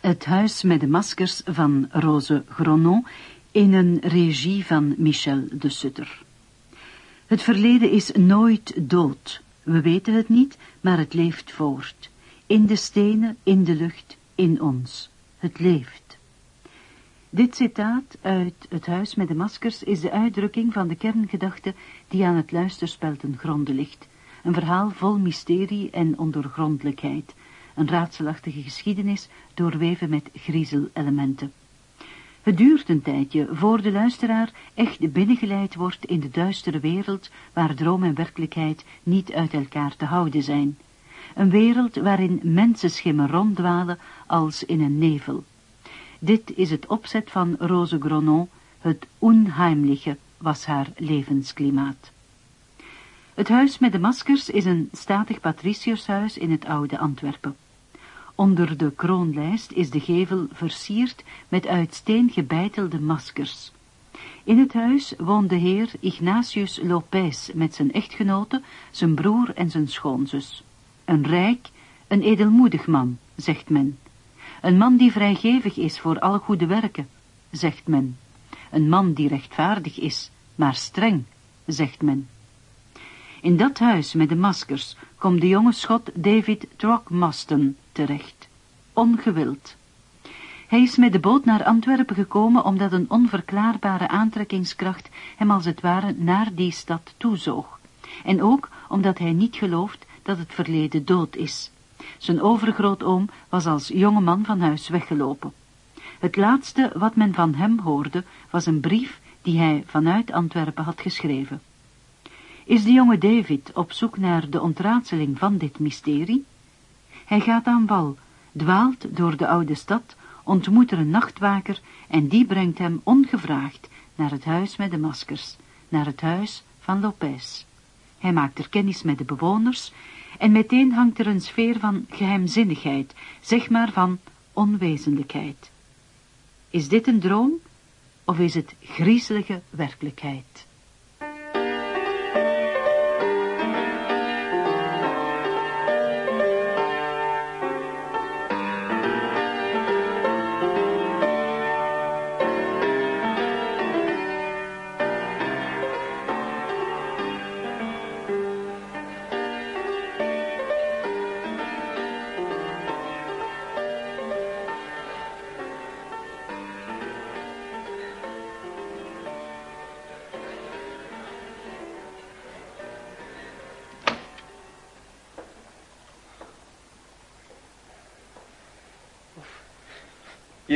Het huis met de maskers van Rose Gronon in een regie van Michel de Sutter. Het verleden is nooit dood. We weten het niet, maar het leeft voort. In de stenen, in de lucht, in ons. Het leeft. Dit citaat uit Het Huis met de Maskers is de uitdrukking van de kerngedachte die aan het luisterspel ten gronde ligt. Een verhaal vol mysterie en ondoorgrondelijkheid. Een raadselachtige geschiedenis doorweven met griezelelementen. Het duurt een tijdje voor de luisteraar echt binnengeleid wordt in de duistere wereld waar droom en werkelijkheid niet uit elkaar te houden zijn. Een wereld waarin mensenschimmen ronddwalen als in een nevel. Dit is het opzet van Rose Gronon, het onheimliche was haar levensklimaat. Het huis met de maskers is een statig patriciushuis in het oude Antwerpen. Onder de kroonlijst is de gevel versierd met uit steen gebeitelde maskers. In het huis woont de heer Ignatius Lopez met zijn echtgenote, zijn broer en zijn schoonzus. Een rijk, een edelmoedig man, zegt men. Een man die vrijgevig is voor alle goede werken, zegt men. Een man die rechtvaardig is, maar streng, zegt men. In dat huis met de maskers komt de jonge schot David Throckmorton terecht. Ongewild. Hij is met de boot naar Antwerpen gekomen omdat een onverklaarbare aantrekkingskracht hem als het ware naar die stad toezoog. En ook omdat hij niet gelooft dat het verleden dood is. Zijn overgrootoom was als jonge man van huis weggelopen. Het laatste wat men van hem hoorde was een brief die hij vanuit Antwerpen had geschreven. Is de jonge David op zoek naar de ontraadseling van dit mysterie? Hij gaat aan wal, dwaalt door de oude stad, ontmoet er een nachtwaker en die brengt hem ongevraagd naar het huis met de maskers, naar het huis van Lopez. Hij maakt er kennis met de bewoners en meteen hangt er een sfeer van geheimzinnigheid, zeg maar van onwezenlijkheid. Is dit een droom of is het griezelige werkelijkheid?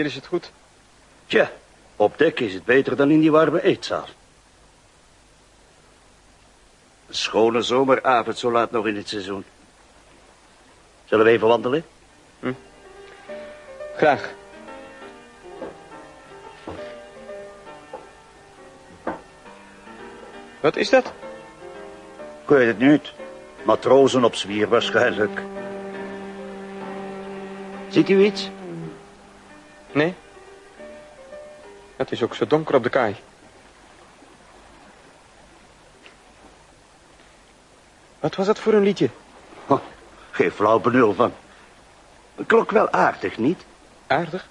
Is het goed. Tja, op dek is het beter dan in die warme eetzaal. Een schone zomeravond zo laat nog in het seizoen. Zullen we even wandelen? Hm. Graag. Wat is dat? Ik weet het niet. Matrozen op zwier waarschijnlijk. Ziet u iets? Nee. Het is ook zo donker op de kaai. Wat was dat voor een liedje? Oh, geen flauw benul van. Klok wel aardig, niet? Aardig?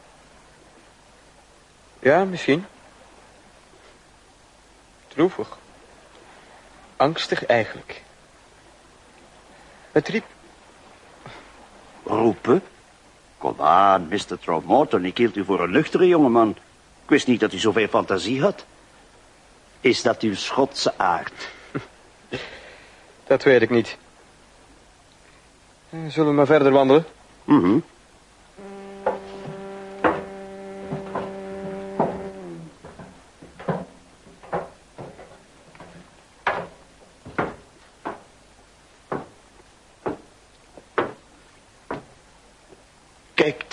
Ja, misschien. Droevig. Angstig eigenlijk. Het riep... Roepen? Kom aan, Mr. Throckmorton, ik hield u voor een nuchtere jongeman. Ik wist niet dat u zoveel fantasie had. Is dat uw Schotse aard? Dat weet ik niet. Zullen we maar verder wandelen? Mhm.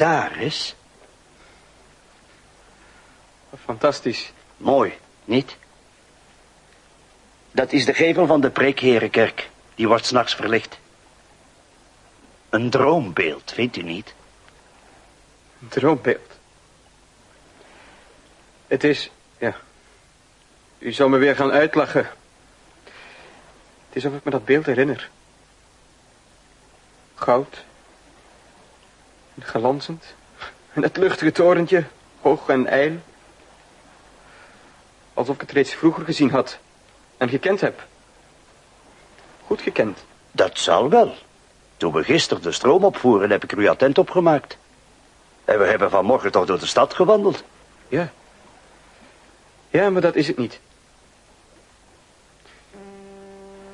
Daar eens. Fantastisch. Mooi, niet? Dat is de gevel van de Preekherenkerk. Die wordt s'nachts verlicht. Een droombeeld, vindt u niet? Een droombeeld. Het is, ja. U zal me weer gaan uitlachen. Het is of ik me dat beeld herinner. Goud. En glanzend. En het luchtige torentje, hoog en ijl. Alsof ik het reeds vroeger gezien had. En gekend heb. Goed gekend. Dat zal wel. Toen we gisteren de stroom opvoeren, heb ik er u attent opgemaakt. En we hebben vanmorgen toch door de stad gewandeld. Ja. Ja, maar dat is het niet.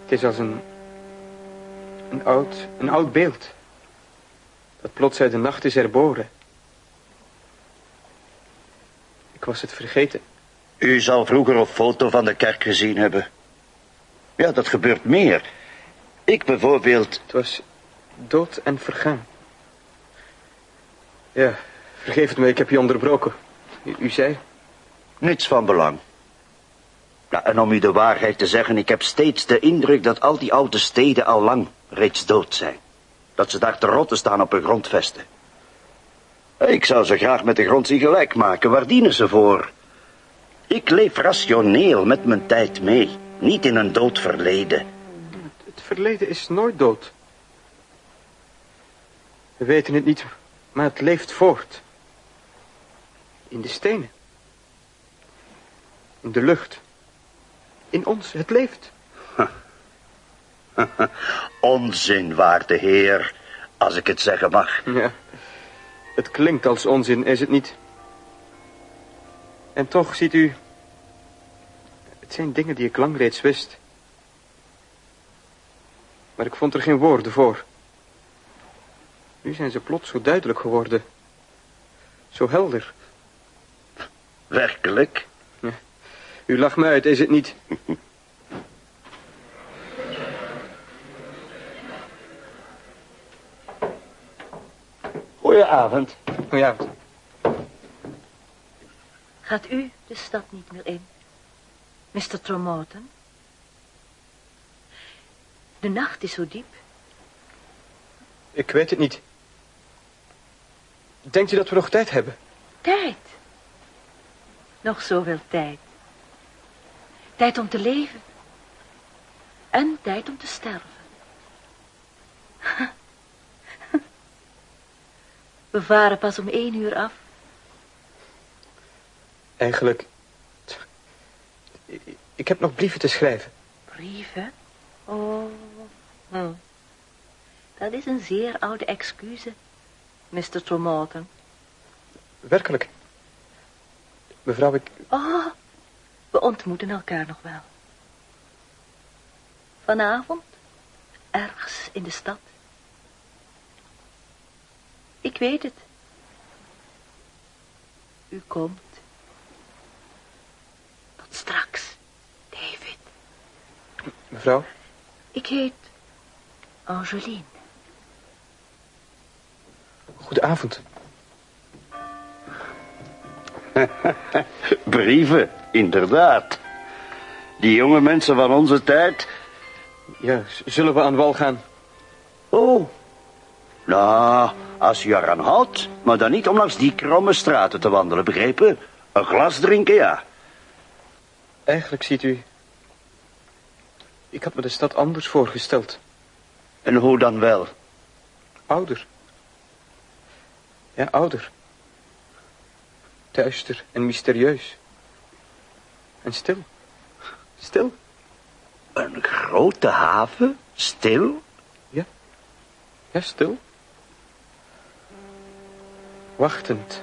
Het is als een... Een oud, een oud beeld. Dat plots uit de nacht is herboren. Ik was het vergeten. U zal vroeger een foto van de kerk gezien hebben. Ja, dat gebeurt meer. Ik bijvoorbeeld... Het was dood en vergaan. Ja, vergeef het me, ik heb je onderbroken. U, u zei? Niets van belang. Ja, en om u de waarheid te zeggen, ik heb steeds de indruk dat al die oude steden al lang reeds dood zijn. Dat ze daar te rotten staan op hun grondvesten. Ik zou ze graag met de grond zien gelijk maken. Waar dienen ze voor? Ik leef rationeel met mijn tijd mee. Niet in een dood verleden. Het verleden is nooit dood. We weten het niet, maar het leeft voort. In de stenen. In de lucht. In ons, het leeft. Onzin, waarde heer, als ik het zeggen mag. Ja, het klinkt als onzin, is het niet? En toch, ziet u... Het zijn dingen die ik lang reeds wist. Maar ik vond er geen woorden voor. Nu zijn ze plots zo duidelijk geworden. Zo helder. Werkelijk? Ja. U lacht me uit, is het niet? Goedenavond. Goedenavond. Gaat u de stad niet meer in, Mr. Tromorton? De nacht is zo diep. Ik weet het niet. Denkt u dat we nog tijd hebben? Tijd. Nog zoveel tijd. Tijd om te leven. En tijd om te sterven. We varen pas om één uur af. Eigenlijk... Ik heb nog brieven te schrijven. Brieven? Oh, hm. dat is een zeer oude excuus, Mr. Tromorton. Werkelijk. Mevrouw, ik... Oh, we ontmoeten elkaar nog wel. Vanavond, ergens in de stad. Ik weet het. U komt. Tot straks, David. Mevrouw? Ik heet Angeline. Goedenavond. Brieven, inderdaad. Die jonge mensen van onze tijd. Ja, zullen we aan wal gaan? Oh. Nou, als u eraan houdt, maar dan niet om langs die kromme straten te wandelen, begrepen? Een glas drinken, ja. Eigenlijk ziet u... Ik had me de stad anders voorgesteld. En hoe dan wel? Ouder. Ja, ouder. Duister en mysterieus. En stil. Stil. Een grote haven? Stil? Ja, stil. Wachtend.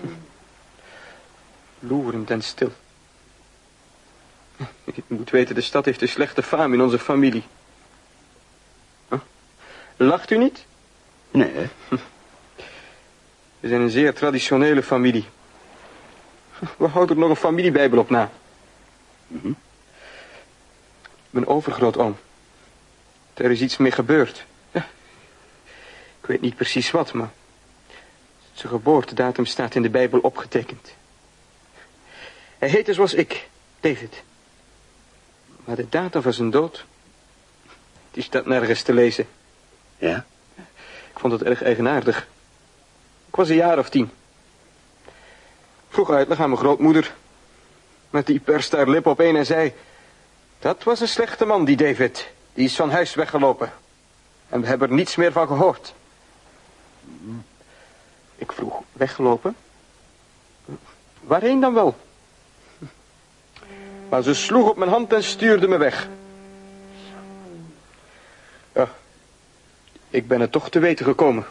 Loerend en stil. Je moet weten, de stad heeft een slechte faam in onze familie. Huh? Lacht u niet? Nee. We zijn een zeer traditionele familie. We houden er nog een familiebijbel op na. Mhm. Mijn overgrootoom. Er is iets mee gebeurd. Weet niet precies wat, maar... Zijn geboortedatum staat in de Bijbel opgetekend. Hij heette zoals ik, David. Maar de datum van zijn dood... Die staat nergens te lezen. Ja? Ik vond het erg eigenaardig. Ik was een jaar of tien. Vroeg uitleg aan mijn grootmoeder. Met die perste haar lip op één en zei... Dat was een slechte man, die David. Die is van huis weggelopen. En we hebben er niets meer van gehoord. Ik vroeg. Weggelopen? Waarheen dan wel? Maar ze sloeg op mijn hand en stuurde me weg. Ja, ik ben het toch te weten gekomen.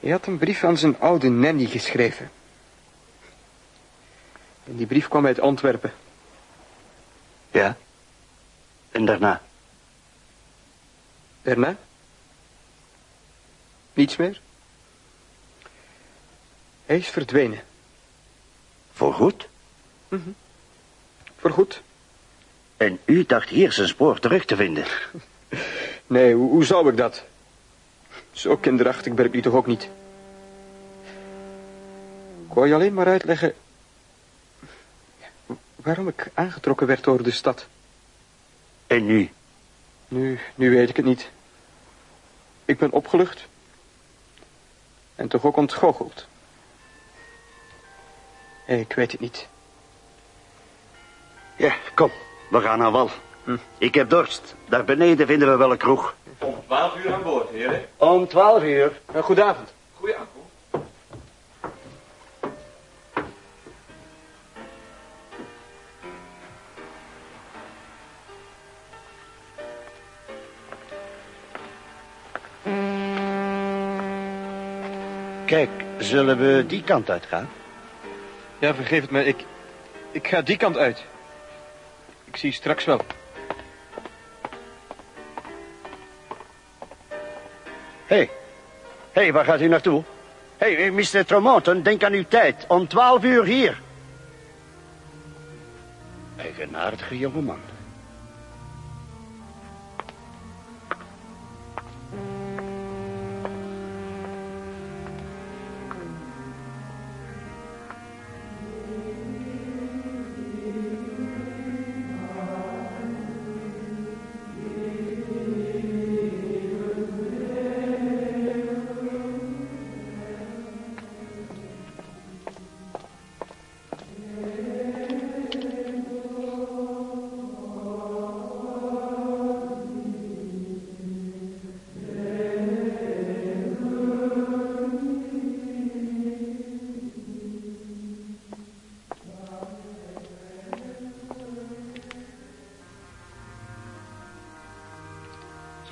Hij had een brief aan zijn oude nanny geschreven. En die brief kwam uit Antwerpen. Ja. En daarna? Daarna? Niets meer? Hij is verdwenen. Voorgoed? Voorgoed? En u dacht hier zijn spoor terug te vinden? Nee, hoe, hoe zou ik dat? Zo kinderachtig ben ik nu toch ook niet. Ik wou je alleen maar uitleggen... waarom ik aangetrokken werd door de stad. En nu? Nu, nu weet ik het niet. Ik ben opgelucht. En toch ook ontgoocheld. Ik weet het niet. Ja, kom. We gaan aan wal. Hm. Ik heb dorst. Daar beneden vinden we wel een kroeg. Om 12 uur aan boord, heren. Om twaalf uur. Uh, Kijk, zullen we die kant uitgaan? Ja, vergeef het me. Ik, ik ga die kant uit. Ik zie je straks wel. Hé. Hey. Hé, hey, waar gaat u naartoe? Hé, hey, Mr. Tremonton, denk aan uw tijd. Om twaalf uur hier. Eigenaardige jongeman.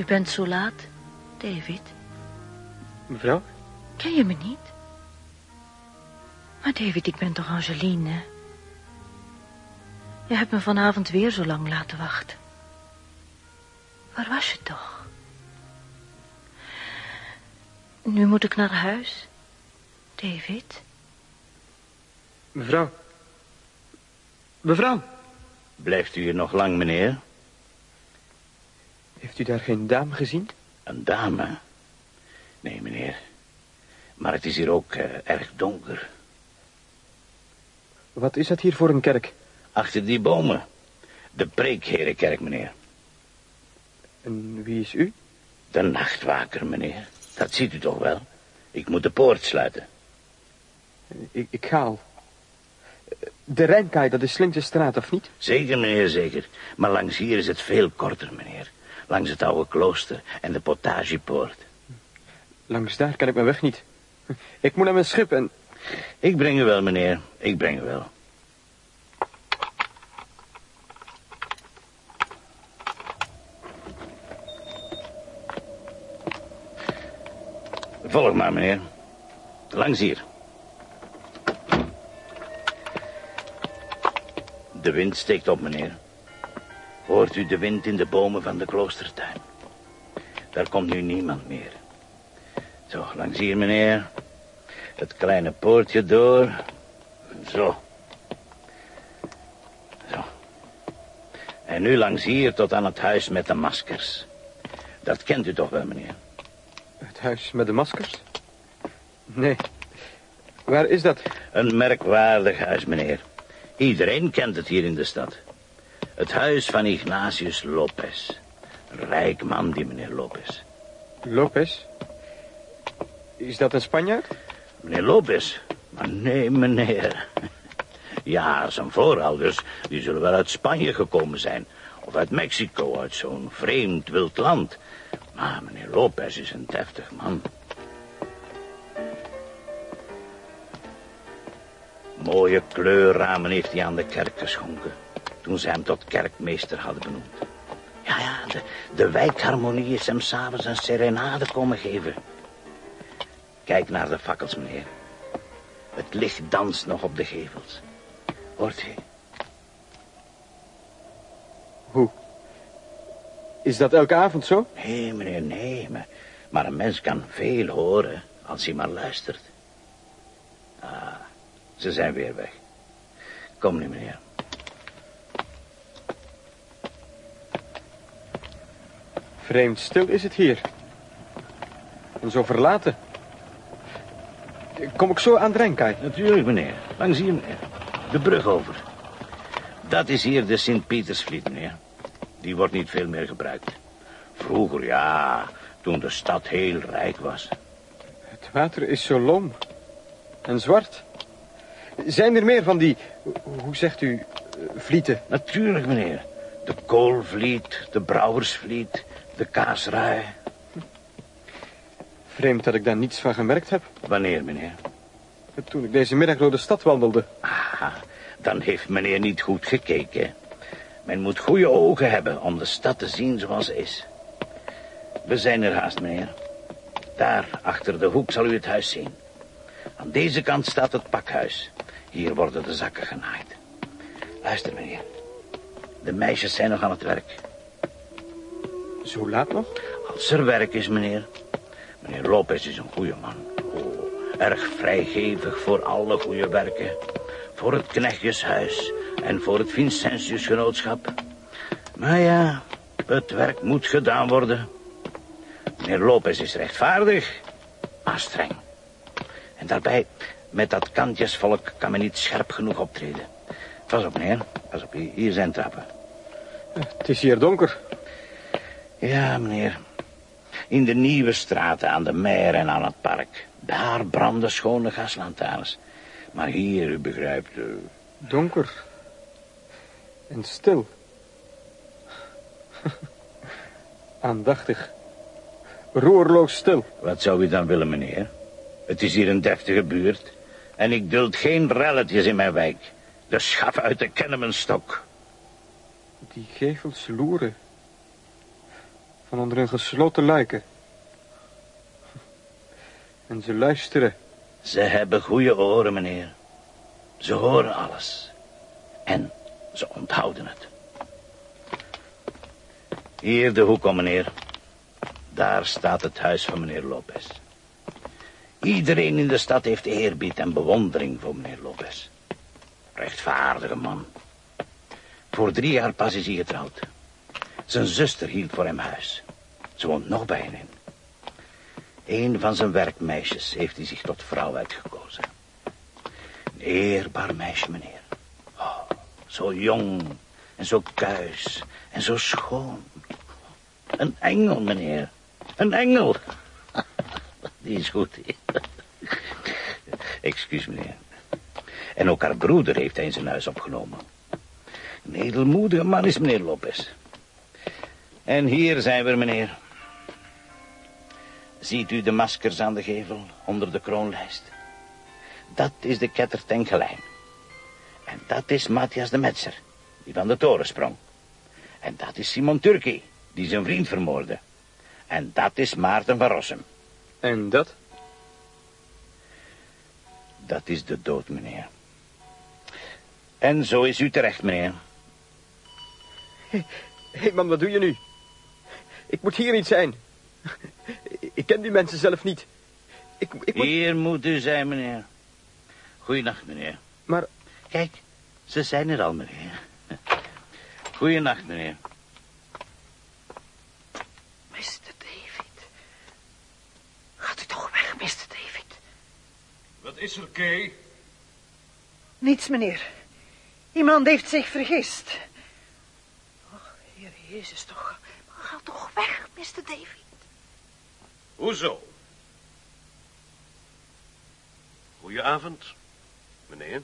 Je bent zo laat, David. Mevrouw? Ken je me niet? Maar David, ik ben toch Angeline? Je hebt me vanavond weer zo lang laten wachten. Waar was je toch? Nu moet ik naar huis. David? Mevrouw? Mevrouw? Blijft u hier nog lang, meneer? Heeft u daar geen dame gezien? Een dame? Nee, meneer. Maar het is hier ook eh, erg donker. Wat is dat hier voor een kerk? Achter die bomen. De preekherenkerk, meneer. En wie is u? De nachtwaker, meneer. Dat ziet u toch wel? Ik moet de poort sluiten. Ik, ik ga al. De Rijnkaai, dat is links de straat, of niet? Zeker, meneer, zeker. Maar langs hier is het veel korter, meneer. Langs het oude klooster en de potagepoort. Langs daar kan ik mijn weg niet. Ik moet naar mijn schip en... Ik breng u wel, meneer. Ik breng u wel. Volg maar, meneer. Langs hier. De wind steekt op, meneer. Hoort u de wind in de bomen van de kloostertuin? Daar komt nu niemand meer. Zo, langs hier, meneer. Het kleine poortje door. Zo. Zo. En nu langs hier tot aan het huis met de maskers. Dat kent u toch wel, meneer? Het huis met de maskers? Nee. Waar is dat? Een merkwaardig huis, meneer. Iedereen kent het hier in de stad. Het huis van Ignatius Lopez. Rijk man, die meneer Lopez. Lopez? Is dat een Spanjaard? Meneer Lopez? Maar nee, meneer. Ja, zijn voorouders, die zullen wel uit Spanje gekomen zijn. Of uit Mexico, uit zo'n vreemd wild land. Maar meneer Lopez is een deftig man. Mooie kleurramen heeft hij aan de kerk geschonken. Toen ze hem tot kerkmeester hadden benoemd. Ja, ja, de, de wijkharmonie is hem s'avonds een serenade komen geven. Kijk naar de fakkels, meneer. Het licht danst nog op de gevels. Hoort u? Hoe? Is dat elke avond zo? Nee, meneer, nee. Maar, maar een mens kan veel horen als hij maar luistert. Ah, ze zijn weer weg. Kom nu, meneer. Vreemd stil is het hier. En zo verlaten. Kom ik zo aan Drenkai? Natuurlijk, meneer. Langs hier, meneer. De brug over. Dat is hier de Sint-Pietersvliet, meneer. Die wordt niet veel meer gebruikt. Vroeger, ja, toen de stad heel rijk was. Het water is zo loom. En zwart. Zijn er meer van die, hoe zegt u, eh, vlieten? Natuurlijk, meneer. De koolvliet, de brouwersvliet, de kaasrui. Vreemd dat ik daar niets van gemerkt heb. Wanneer, meneer? Toen ik deze middag door de stad wandelde. Ah, dan heeft meneer niet goed gekeken. Men moet goede ogen hebben om de stad te zien zoals ze is. We zijn er haast, meneer. Daar, achter de hoek, zal u het huis zien. Aan deze kant staat het pakhuis. Hier worden de zakken genaaid. Luister, meneer. De meisjes zijn nog aan het werk. Zo laat nog? Als er werk is, meneer. Meneer Lopez is een goede man. Oh, erg vrijgevig voor alle goede werken. Voor het knechtjeshuis en voor het Vincentiusgenootschap. Maar ja, het werk moet gedaan worden. Meneer Lopez is rechtvaardig, maar streng. En daarbij, met dat kantjesvolk kan men niet scherp genoeg optreden. Pas op, meneer. Pas op, hier zijn trappen. Het is hier donker. Ja, meneer. In de nieuwe straten aan de meer en aan het park. Daar branden schone gaslantaarns. Maar hier, u begrijpt... Uh... Donker. En stil. Aandachtig. Roerloos stil. Wat zou u dan willen, meneer? Het is hier een deftige buurt. En ik duld geen relletjes in mijn wijk. De schaf uit de Kennemenstok. Die gevels loeren. Van onder een gesloten luiken. En ze luisteren. Ze hebben goede oren, meneer. Ze horen alles. En ze onthouden het. Hier de hoek om, meneer. Daar staat het huis van meneer Lopez. Iedereen in de stad heeft eerbied en bewondering voor meneer Lopez. Rechtvaardige man. Voor drie jaar pas is hij getrouwd. Zijn zuster hield voor hem huis. Ze woont nog bij in. Een van zijn werkmeisjes heeft hij zich tot vrouw uitgekozen. Een eerbaar meisje, meneer. Oh, zo jong en zo kuis en zo schoon. Een engel, meneer. Een engel. Die is goed. Excuus, meneer. En ook haar broeder heeft hij in zijn huis opgenomen. Een edelmoedige man is meneer Lopez. En hier zijn we, meneer. Ziet u de maskers aan de gevel onder de kroonlijst? Dat is de ketter Tengelijn. En dat is Matthias de Metser, die van de toren sprong. En dat is Simon Turki, die zijn vriend vermoordde. En dat is Maarten van Rossum. En dat? Dat is de dood, meneer. En zo is u terecht, meneer. Hé, hey, man, wat doe je nu? Ik moet hier niet zijn. Ik ken die mensen zelf niet. Ik, ik moet... Hier moet u zijn, meneer. Goeienacht, meneer. Maar... Kijk, ze zijn er al, meneer. Goeienacht, meneer. Mr. David. Gaat u toch weg, Mr. David. Wat is er, Kay? Niets, meneer. Iemand heeft zich vergist. Och, Heer Jezus, toch. Ga toch weg, Mr. David. Hoezo? Goedenavond, meneer.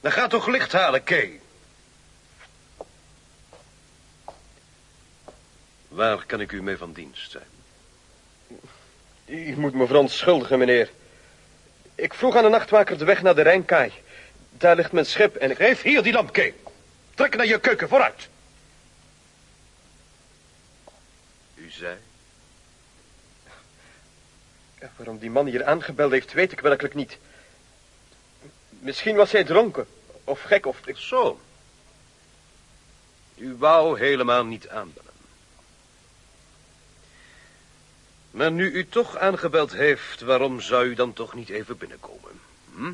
Dan ga toch licht halen, Kay. Waar kan ik u mee van dienst zijn? U moet me verontschuldigen, meneer. Ik vroeg aan de nachtwaker de weg naar de Rijnkaai. Daar ligt mijn schip en ik... Geef hier die lamp, Kay. Trek naar je keuken, vooruit. U zei? Ja, waarom die man hier aangebeld heeft, weet ik werkelijk niet. Misschien was hij dronken. Of gek, of... Ik... Zo. U wou helemaal niet aanbellen. Maar nu u toch aangebeld heeft, waarom zou u dan toch niet even binnenkomen? Hm?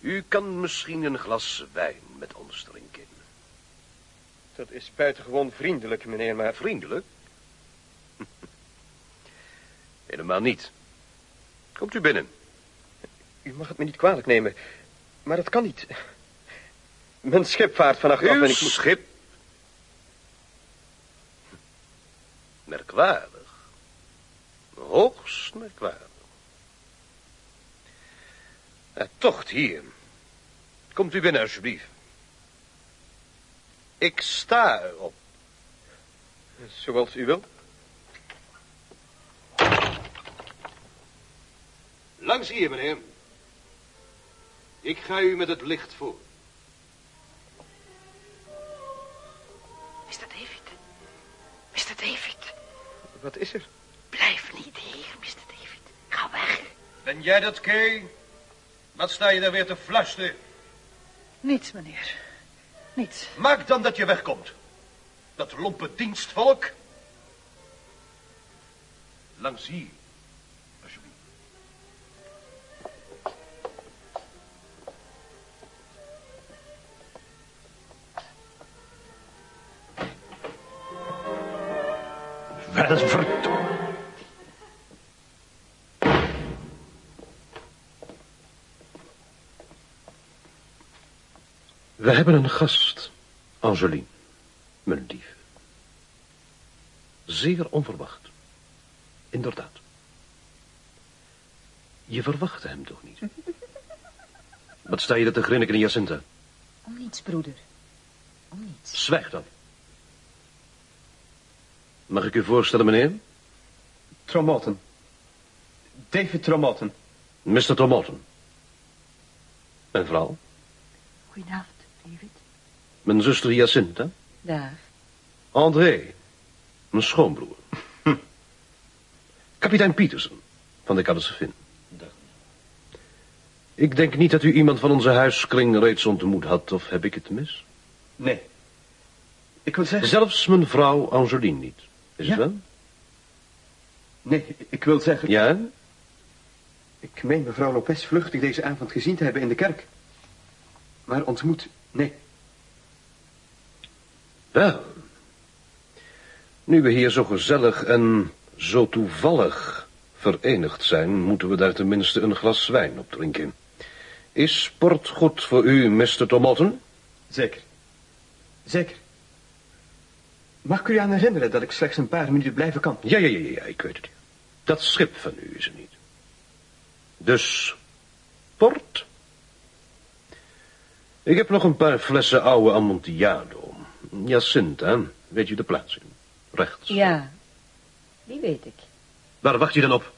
U kan misschien een glas wijn met ons drinken. Dat is buitengewoon vriendelijk, meneer, maar... Vriendelijk? Helemaal niet. Komt u binnen. U mag het me niet kwalijk nemen, maar dat kan niet. Mijn schip vaart vannacht af en ik moet... schip? Merkwaardig. Hoogst merkwaardig. Tocht hier. Komt u binnen, alsjeblieft. Ik sta erop. Zoals u wilt. Langs hier, meneer. Ik ga u met het licht voor. Mr. David. Mr. David. Wat is er? Blijf niet hier, Mr. David. Ga weg. Ben jij dat, Kay? Wat sta je daar weer te fluisteren? Niets, meneer. Niets. Maak dan dat je wegkomt. Dat lompe dienstvolk. Langs hier. We hebben een gast, Angeline, mijn lief. Zeer onverwacht. Inderdaad. Je verwachtte hem toch niet? Wat sta je er te grinniken, Jacinta? Om niets, broeder. Om niets. Zwijg dan. Mag ik u voorstellen, meneer? Tromotten. David Tromotten. Mr. Tomotten. Mijn vrouw, Goedenavond, David. mijn zuster Jacinta, Daar. André, mijn schoonbroer. Kapitein Peterson van de Cadesvin. Ik denk niet dat u iemand van onze huiskring reeds ontmoet had, of heb ik het mis? Nee. Ik wil zeggen... Zelfs mijn vrouw Angeline niet. Is Ja. het wel? Nee, ik wil zeggen... Ja? Ik meen mevrouw Lopez vluchtig deze avond gezien te hebben in de kerk. Maar ontmoet, nee. Wel. Nu we hier zo gezellig en zo toevallig verenigd zijn, moeten we daar tenminste een glas wijn op drinken. Is sport goed voor u, Mr. Tomotten? Zeker. Zeker. Mag ik u aan herinneren dat ik slechts een paar minuten blijven kan? Ja, ja, ja, ja, ik weet het. Dat schip van u is er niet. Dus, port? Ik heb nog een paar flessen oude Amontillado. Jacinta, weet je de plaats in? Rechts. Ja, die weet ik. Waar wacht je dan op?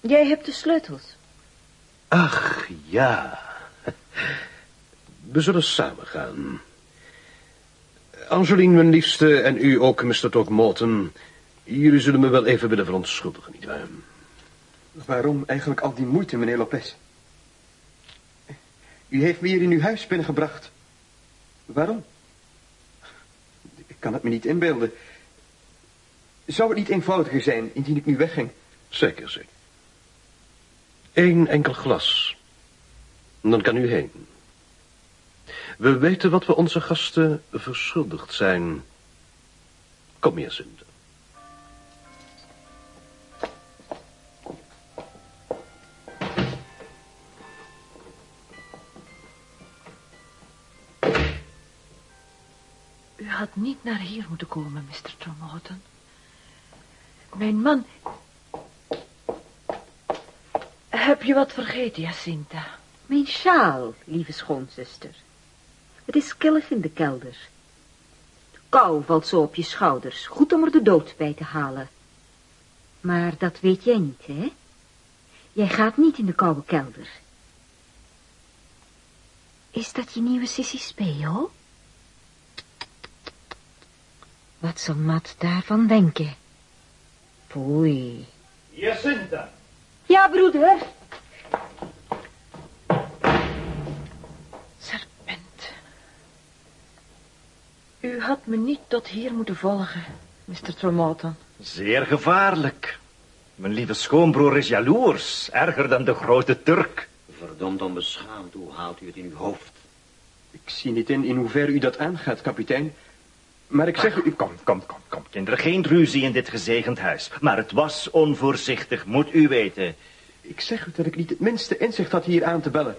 Jij hebt de sleutels. Ach, ja. We zullen samen gaan. Angeline, mijn liefste, en u ook, Mr. Togmorton. Jullie zullen me wel even willen verontschuldigen, nietwaar? Waarom eigenlijk al die moeite, meneer Lopez? U heeft me hier in uw huis binnengebracht. Waarom? Ik kan het me niet inbeelden. Zou het niet eenvoudiger zijn indien ik nu wegging? Zeker, zeker. Eén enkel glas. Dan kan u heen. We weten wat we onze gasten verschuldigd zijn. Kom hier, Sint. Had niet naar hier moeten komen, Mr. Tromhouten. Mijn man... Heb je wat vergeten, Jacinta? Mijn sjaal, lieve schoonzuster. Het is killig in de kelder. De kou valt zo op je schouders. Goed om er de dood bij te halen. Maar dat weet jij niet, hè? Jij gaat niet in de koude kelder. Is dat je nieuwe sissy speo? Wat zal Mat daarvan denken? Poei. Jacinta. Ja, broeder. Serpent. U had me niet tot hier moeten volgen, Mr. Tromauton. Zeer gevaarlijk. Mijn lieve schoonbroer is jaloers, erger dan de grote Turk. Verdomd onbeschaamd, hoe haalt u het in uw hoofd? Ik zie niet in in hoeverre u dat aangaat, kapitein. Maar ik zeg u... Kom, kom, kom, kom, kinderen, geen ruzie in dit gezegend huis. Maar het was onvoorzichtig, moet u weten. Ik zeg u dat ik niet het minste inzicht had hier aan te bellen.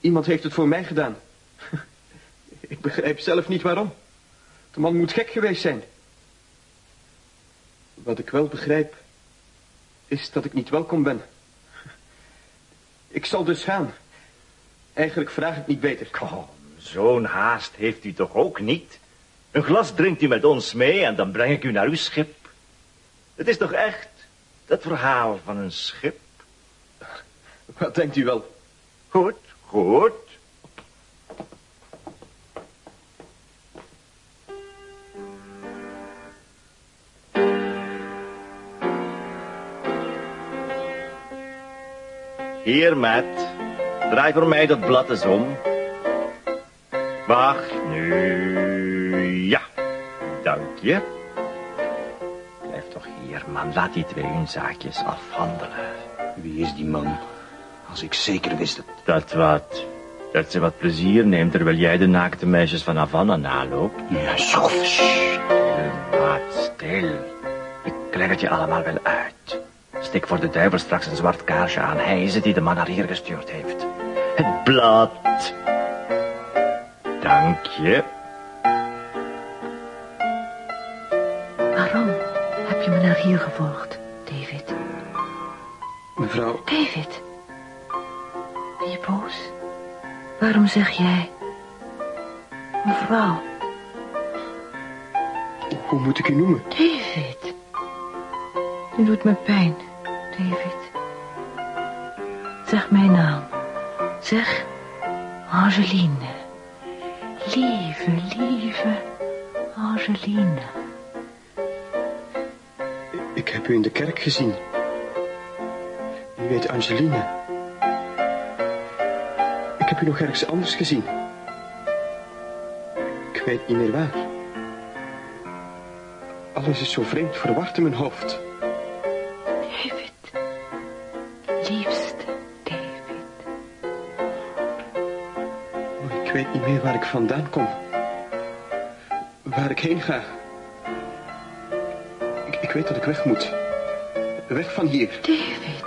Iemand heeft het voor mij gedaan. Ik begrijp zelf niet waarom. De man moet gek geweest zijn. Wat ik wel begrijp, is dat ik niet welkom ben. Ik zal dus gaan. Eigenlijk vraag ik niet beter. Kom, zo'n haast heeft u toch ook niet? Een glas drinkt u met ons mee en dan breng ik u naar uw schip. Het is toch echt, dat verhaal van een schip? Wat denkt u wel? Goed, goed. Hier, Matt. Draai voor mij dat blad eens om. Wacht, nu. Ja, dank je. Blijf toch hier, man. Laat die twee hun zaakjes afhandelen. Wie is die man? Als ik zeker wist het. Dat wat? Dat ze wat plezier neemt terwijl jij de naakte meisjes van Havana naloopt? Ja, schof. Maat, stil. Ik leg het je allemaal wel uit. Stik voor de duivel straks een zwart kaarsje aan. Hij is het die de man naar hier gestuurd heeft. Het blad. Dank je. Hier gevolgd, David? Mevrouw, David. Ben je boos? Waarom zeg jij... Mevrouw, hoe moet ik u noemen? David. Je doet me pijn, David. Zeg mijn naam. Zeg Angeline. Lieve, lieve Angeline. Ik heb u in de kerk gezien. U weet Angeline. Ik heb u nog ergens anders gezien. Ik weet niet meer waar. Alles is zo vreemd verward in mijn hoofd. David. Liefste David. Oh, ik weet niet meer waar ik vandaan kom. Waar ik heen ga. Ik, weet dat ik weg moet. Weg van hier. David.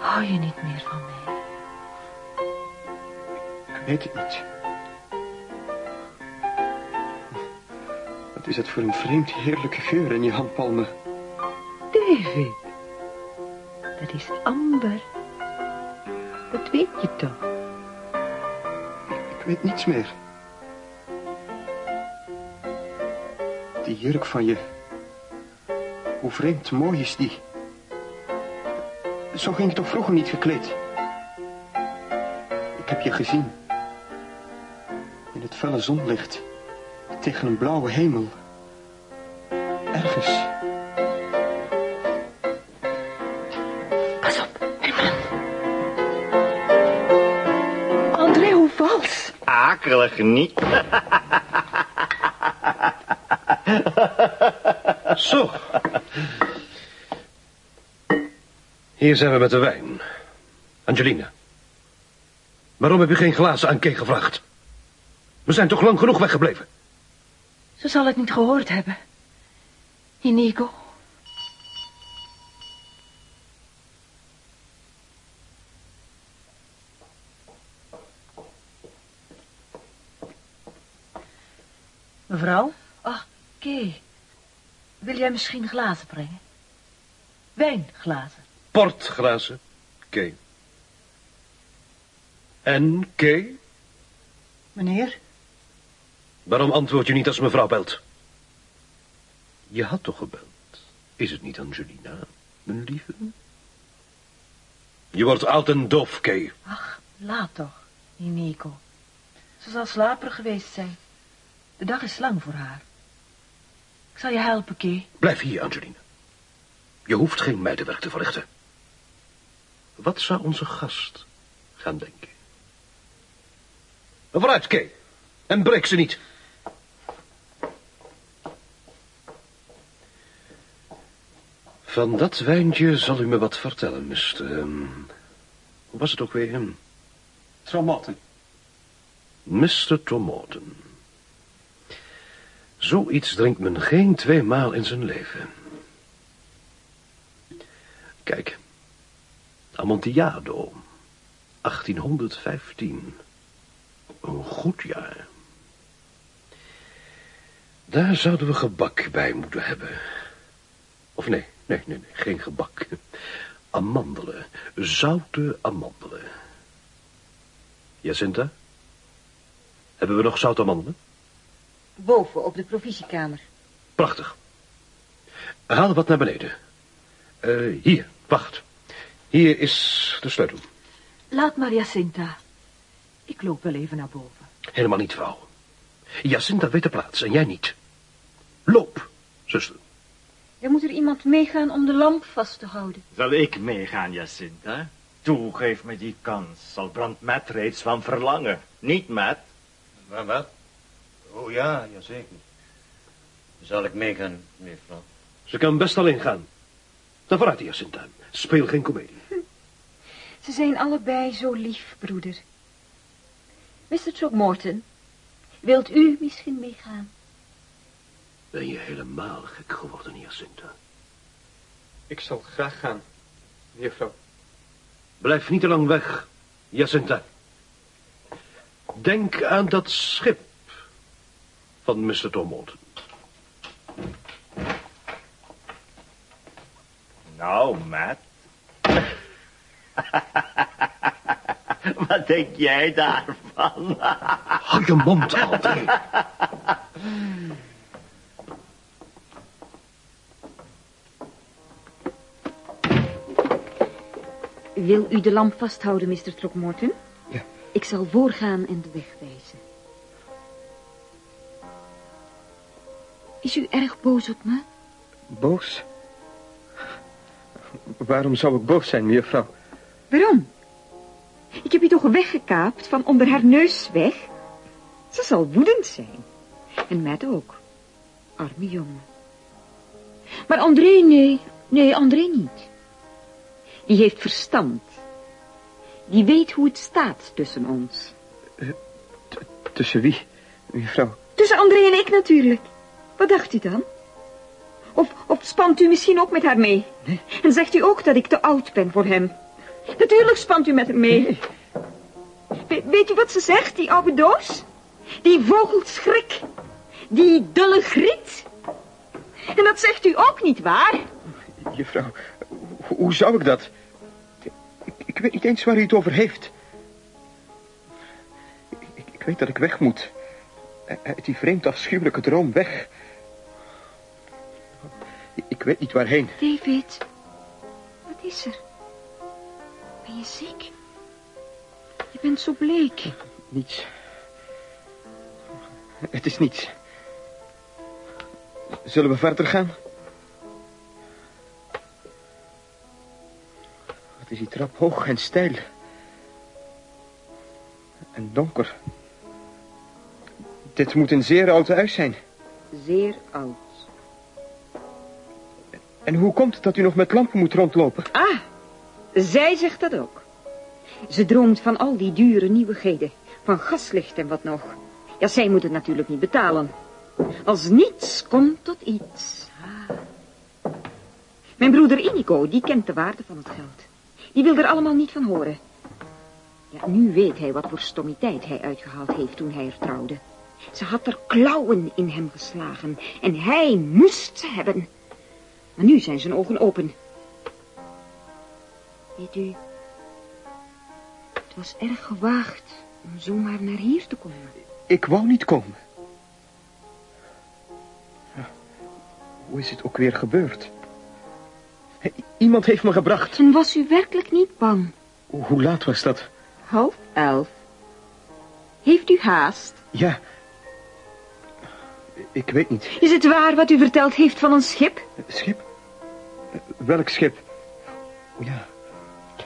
Hou je niet meer van mij? Ik weet het niet. Wat is het voor een vreemd heerlijke geur in je handpalmen? David. Dat is amber. Dat weet je toch? Ik weet niets meer. Die jurk van je. Hoe vreemd mooi is die. Zo ging je toch vroeger niet gekleed? Ik heb je gezien. In het felle zonlicht. Tegen een blauwe hemel. Ergens. Pas op, mijn man. André, hoe vals. Akelig niet. Zo. Hier zijn we met de wijn. Angelina. Waarom heb u geen glazen aan Kay gevraagd? We zijn toch lang genoeg weggebleven? Ze zal het niet gehoord hebben. Inigo. Mevrouw? Jij misschien glazen brengen? Wijnglazen. Portglazen. Kay. En Kay? Meneer, Waarom antwoord je niet als mevrouw belt? Je had toch gebeld? Is het niet Angelina, mijn lieve? Je wordt oud en doof, Kay. Ach, laat toch, Nico. Ze zal slaperig geweest zijn. De dag is lang voor haar. Ik zal je helpen, Kay. Blijf hier, Angeline. Je hoeft geen meidenwerk te verrichten. Wat zou onze gast gaan denken? Vooruit, Kay. En breek ze niet. Van dat wijntje zal u me wat vertellen, Mr. ehm, hoe was het ook weer? Hm? Trommotten. Mr. Tromorton. Zoiets drinkt men geen twee maal in zijn leven. Kijk. Amontillado. 1815. Een goed jaar. Daar zouden we gebak bij moeten hebben. Of nee, nee, nee, nee geen gebak. Amandelen. Zoute amandelen. Jacinta? Hebben we nog zoute amandelen? Boven, op de provisiekamer. Prachtig. Haal wat naar beneden. Eh, hier, wacht. Hier is de sleutel. Laat maar, Jacinta. Ik loop wel even naar boven. Helemaal niet, vrouw. Jacinta weet de plaats en jij niet. Loop, zuster. Er moet er iemand meegaan om de lamp vast te houden. Zal ik meegaan, Jacinta? Toe, geef me die kans. Al brandt Matt reeds van verlangen. Niet Matt? Wat? Oh ja, jazeker. Zal ik meegaan, mevrouw? Ze kan best alleen gaan. Dan vooruit, Jacinta. Speel geen komedie. Ze zijn allebei zo lief, broeder. Mr. Throckmorton, wilt u misschien meegaan? Ben je helemaal gek geworden, Jacinta? Ik zal graag gaan, juffrouw. Blijf niet te lang weg, Jacinta. Denk aan dat schip van Mr. Throckmorton. Nou, Matt. Wat denk jij daarvan? Hou je mond, Aldrin. Wil u de lamp vasthouden, Mr. Throckmorton? Ja. Ik zal voorgaan en de weg wijzen. Is u erg boos op me? Boos? Waarom zou ik boos zijn, juffrouw? Waarom? Ik heb u toch weggekaapt van onder haar neus weg? Ze zal woedend zijn. En Matt ook. Arme jongen. Maar André, nee. Nee, André niet. Die heeft verstand. Die weet hoe het staat tussen ons. Tussen wie, juffrouw? Tussen André en ik natuurlijk. Wat dacht u dan? Of, of spant u misschien ook met haar mee? Nee. En zegt u ook dat ik te oud ben voor hem? Natuurlijk spant u met hem mee. We- weet u wat ze zegt, die oude doos? Die vogelschrik. Die dulle griet. En dat zegt u ook niet waar? Juffrouw, ho- hoe zou ik dat? Ik, ik weet niet eens waar u het over heeft. Ik, ik- weet dat ik weg moet. Eh, Uit die vreemd afschuwelijke droom weg. Ik- weet niet waarheen. David, wat is er? Ben je ziek? Je bent zo bleek. Niets. Het is niets. Zullen we verder gaan? Wat is die trap hoog en steil. En donker. Dit moet een zeer oud huis zijn. Zeer oud. En hoe komt het dat u nog met lampen moet rondlopen? Ah, zij zegt dat ook. Ze droomt van al die dure nieuwigheden. Van gaslicht en wat nog. Ja, zij moet het natuurlijk niet betalen. Als niets komt tot iets. Ah. Mijn broeder Inigo, die kent de waarde van het geld. Die wil er allemaal niet van horen. Ja, nu weet hij wat voor stommiteit hij uitgehaald heeft toen hij er trouwde. Ze had er klauwen in hem geslagen. En hij moest ze hebben. Maar nu zijn zijn ogen open. Weet u, het was erg gewaagd om zomaar naar hier te komen. Ik wou niet komen. Ja, Hoe is het ook weer gebeurd? Iemand heeft me gebracht. En was u werkelijk niet bang? Hoe laat was dat? Half elf. Heeft u haast? Ja. Ik weet niet. Is het waar wat u verteld heeft van een schip? Schip? Welk schip? O ja.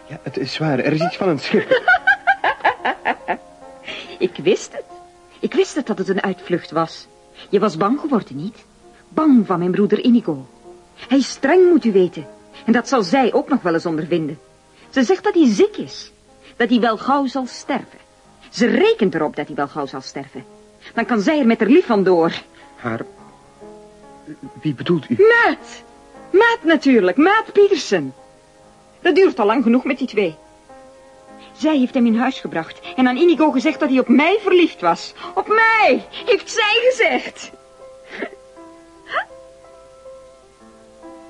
Ja, het is waar. Er is iets van een schip. Ik wist het. Ik wist het dat het een uitvlucht was. Je was bang geworden, niet? Bang van mijn broeder Inigo. Hij is streng, moet u weten. En dat zal zij ook nog wel eens ondervinden. Ze zegt dat hij ziek is. Dat hij wel gauw zal sterven. Ze rekent erop dat hij wel gauw zal sterven. Dan kan zij er met haar lief van door. Haar... Wie bedoelt u? Maat! Maat natuurlijk, Maat Pietersen. Dat duurt al lang genoeg met die twee. Zij heeft hem in huis gebracht en aan Inigo gezegd dat hij op mij verliefd was. Op mij, heeft zij gezegd.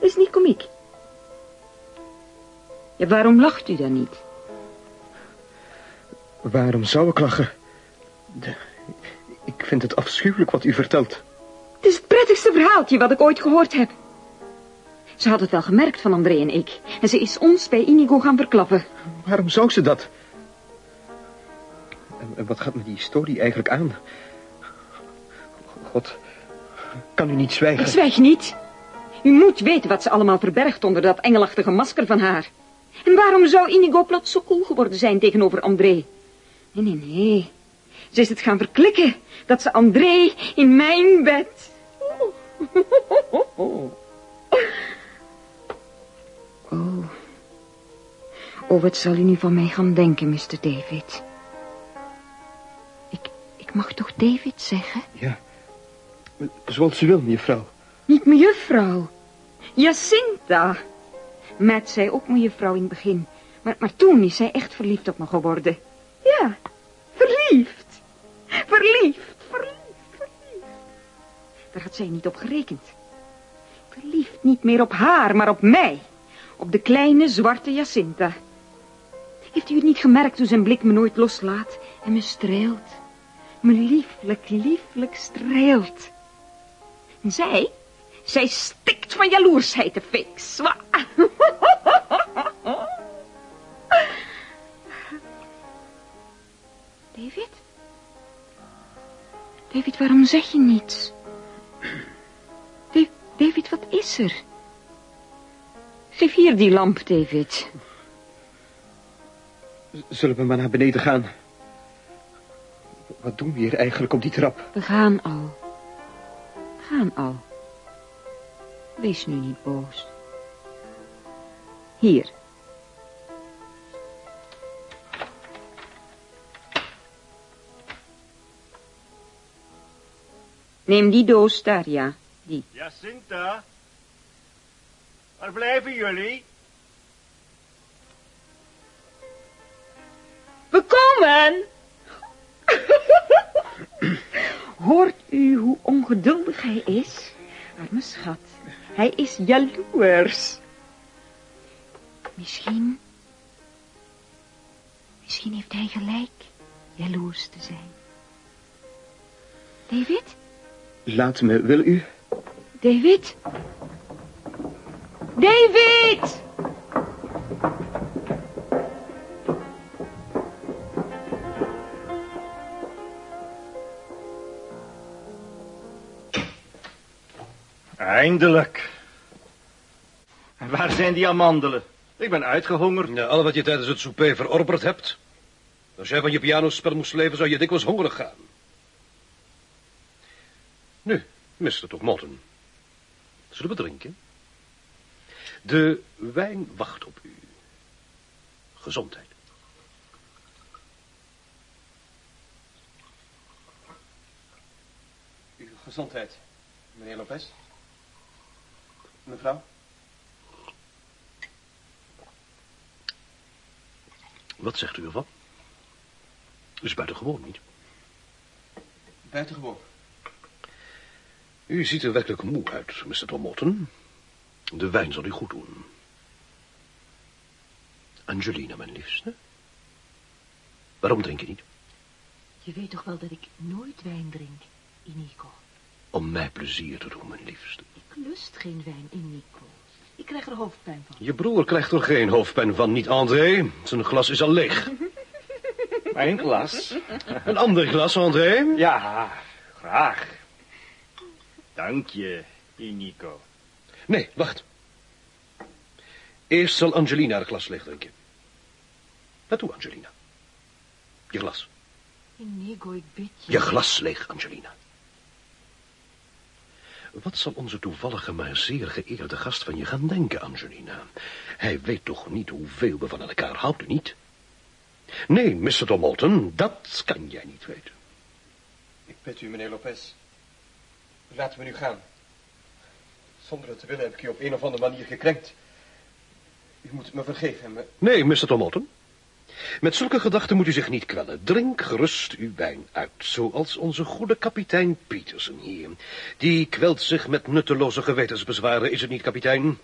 Is niet komiek. Ja, waarom lacht u dan niet? Waarom zou ik lachen? De- Ik vind het afschuwelijk wat u vertelt. Het is het prettigste verhaaltje wat ik ooit gehoord heb. Ze had het wel gemerkt van André en ik. En ze is ons bij Inigo gaan verklappen. Waarom zou ze dat? En, en wat gaat me die historie eigenlijk aan? God, kan u niet zwijgen? Ik zwijg niet. U moet weten wat ze allemaal verbergt onder dat engelachtige masker van haar. En waarom zou Inigo plots zo cool geworden zijn tegenover André? Nee, nee, nee. Ze is het gaan verklikken dat ze André in mijn bed... Oh. Oh, wat zal u nu van mij gaan denken, Mr. David? Ik, ik mag toch David zeggen? Ja, zoals u wil, mevrouw. Niet mejuffrouw. Jacinta. Matt zei ook mejuffrouw in het begin. Maar, maar toen is zij echt verliefd op me geworden. Ja, verliefd. Verliefd, verliefd, verliefd. Daar had zij niet op gerekend. Verliefd niet meer op haar, maar op mij. Op de kleine zwarte Jacinta. Heeft u het niet gemerkt hoe zijn blik me nooit loslaat en me streelt? Me lieflijk, lieflijk streelt. En zij, zij stikt van jaloersheid de fix. David? David, waarom zeg je niets? Da- David, wat is er? Geef hier die lamp, David. Zullen we maar naar beneden gaan? Wat doen we hier eigenlijk op die trap? We gaan al. We gaan al. Wees nu niet boos. Hier. Neem die doos daar, ja. Die. Jacinta? Waar blijven jullie? We komen! Hoort u hoe ongeduldig hij is? Arme schat, hij is jaloers. Misschien... Misschien heeft hij gelijk jaloers te zijn. David? Laat me, wil u? David? David! Eindelijk. En waar zijn die amandelen? Ik ben uitgehongerd. Ja, al wat je tijdens het souper verorberd hebt. Als jij van je pianospel moest leven, zou je dikwijls hongerig gaan. Nu, Mr. Togmotten. Zullen we drinken? De wijn wacht op u. Gezondheid. Uw gezondheid, meneer Lopez. Mevrouw? Wat zegt u ervan? Is buitengewoon niet. Buitengewoon. U ziet er werkelijk moe uit, Mr. Togmotten. De wijn zal u goed doen. Angelina, mijn liefste. Waarom drink je niet? Je weet toch wel dat ik nooit wijn drink, Inigo. Om mij plezier te doen, mijn liefste. Ik lust geen wijn, Inigo. Ik krijg er hoofdpijn van. Je broer krijgt er geen hoofdpijn van, niet André. Zijn glas is al leeg. Mijn glas? Een ander glas, André? Ja, graag. Dank je, Inico. Nee, wacht. Eerst zal Angelina haar glas leeg drinken. Naartoe, Angelina. Je glas. Inigo, ik bid je. Je glas leeg, Angelina. Wat zal onze toevallige maar zeer geëerde gast van je gaan denken, Angelina? Hij weet toch niet hoeveel we van elkaar houden, niet? Nee, Mr. Domolton, dat kan jij niet weten. Ik bid u, meneer Lopez. Laten we nu gaan. Zonder het te willen heb ik u op een of andere manier gekrenkt. U moet het me vergeven. Me... Nee, Mr. Domolton. Met zulke gedachten moet u zich niet kwellen. Drink gerust uw wijn uit, zoals onze goede kapitein Petersen hier. Die kwelt zich met nutteloze gewetensbezwaren, is het niet, kapitein?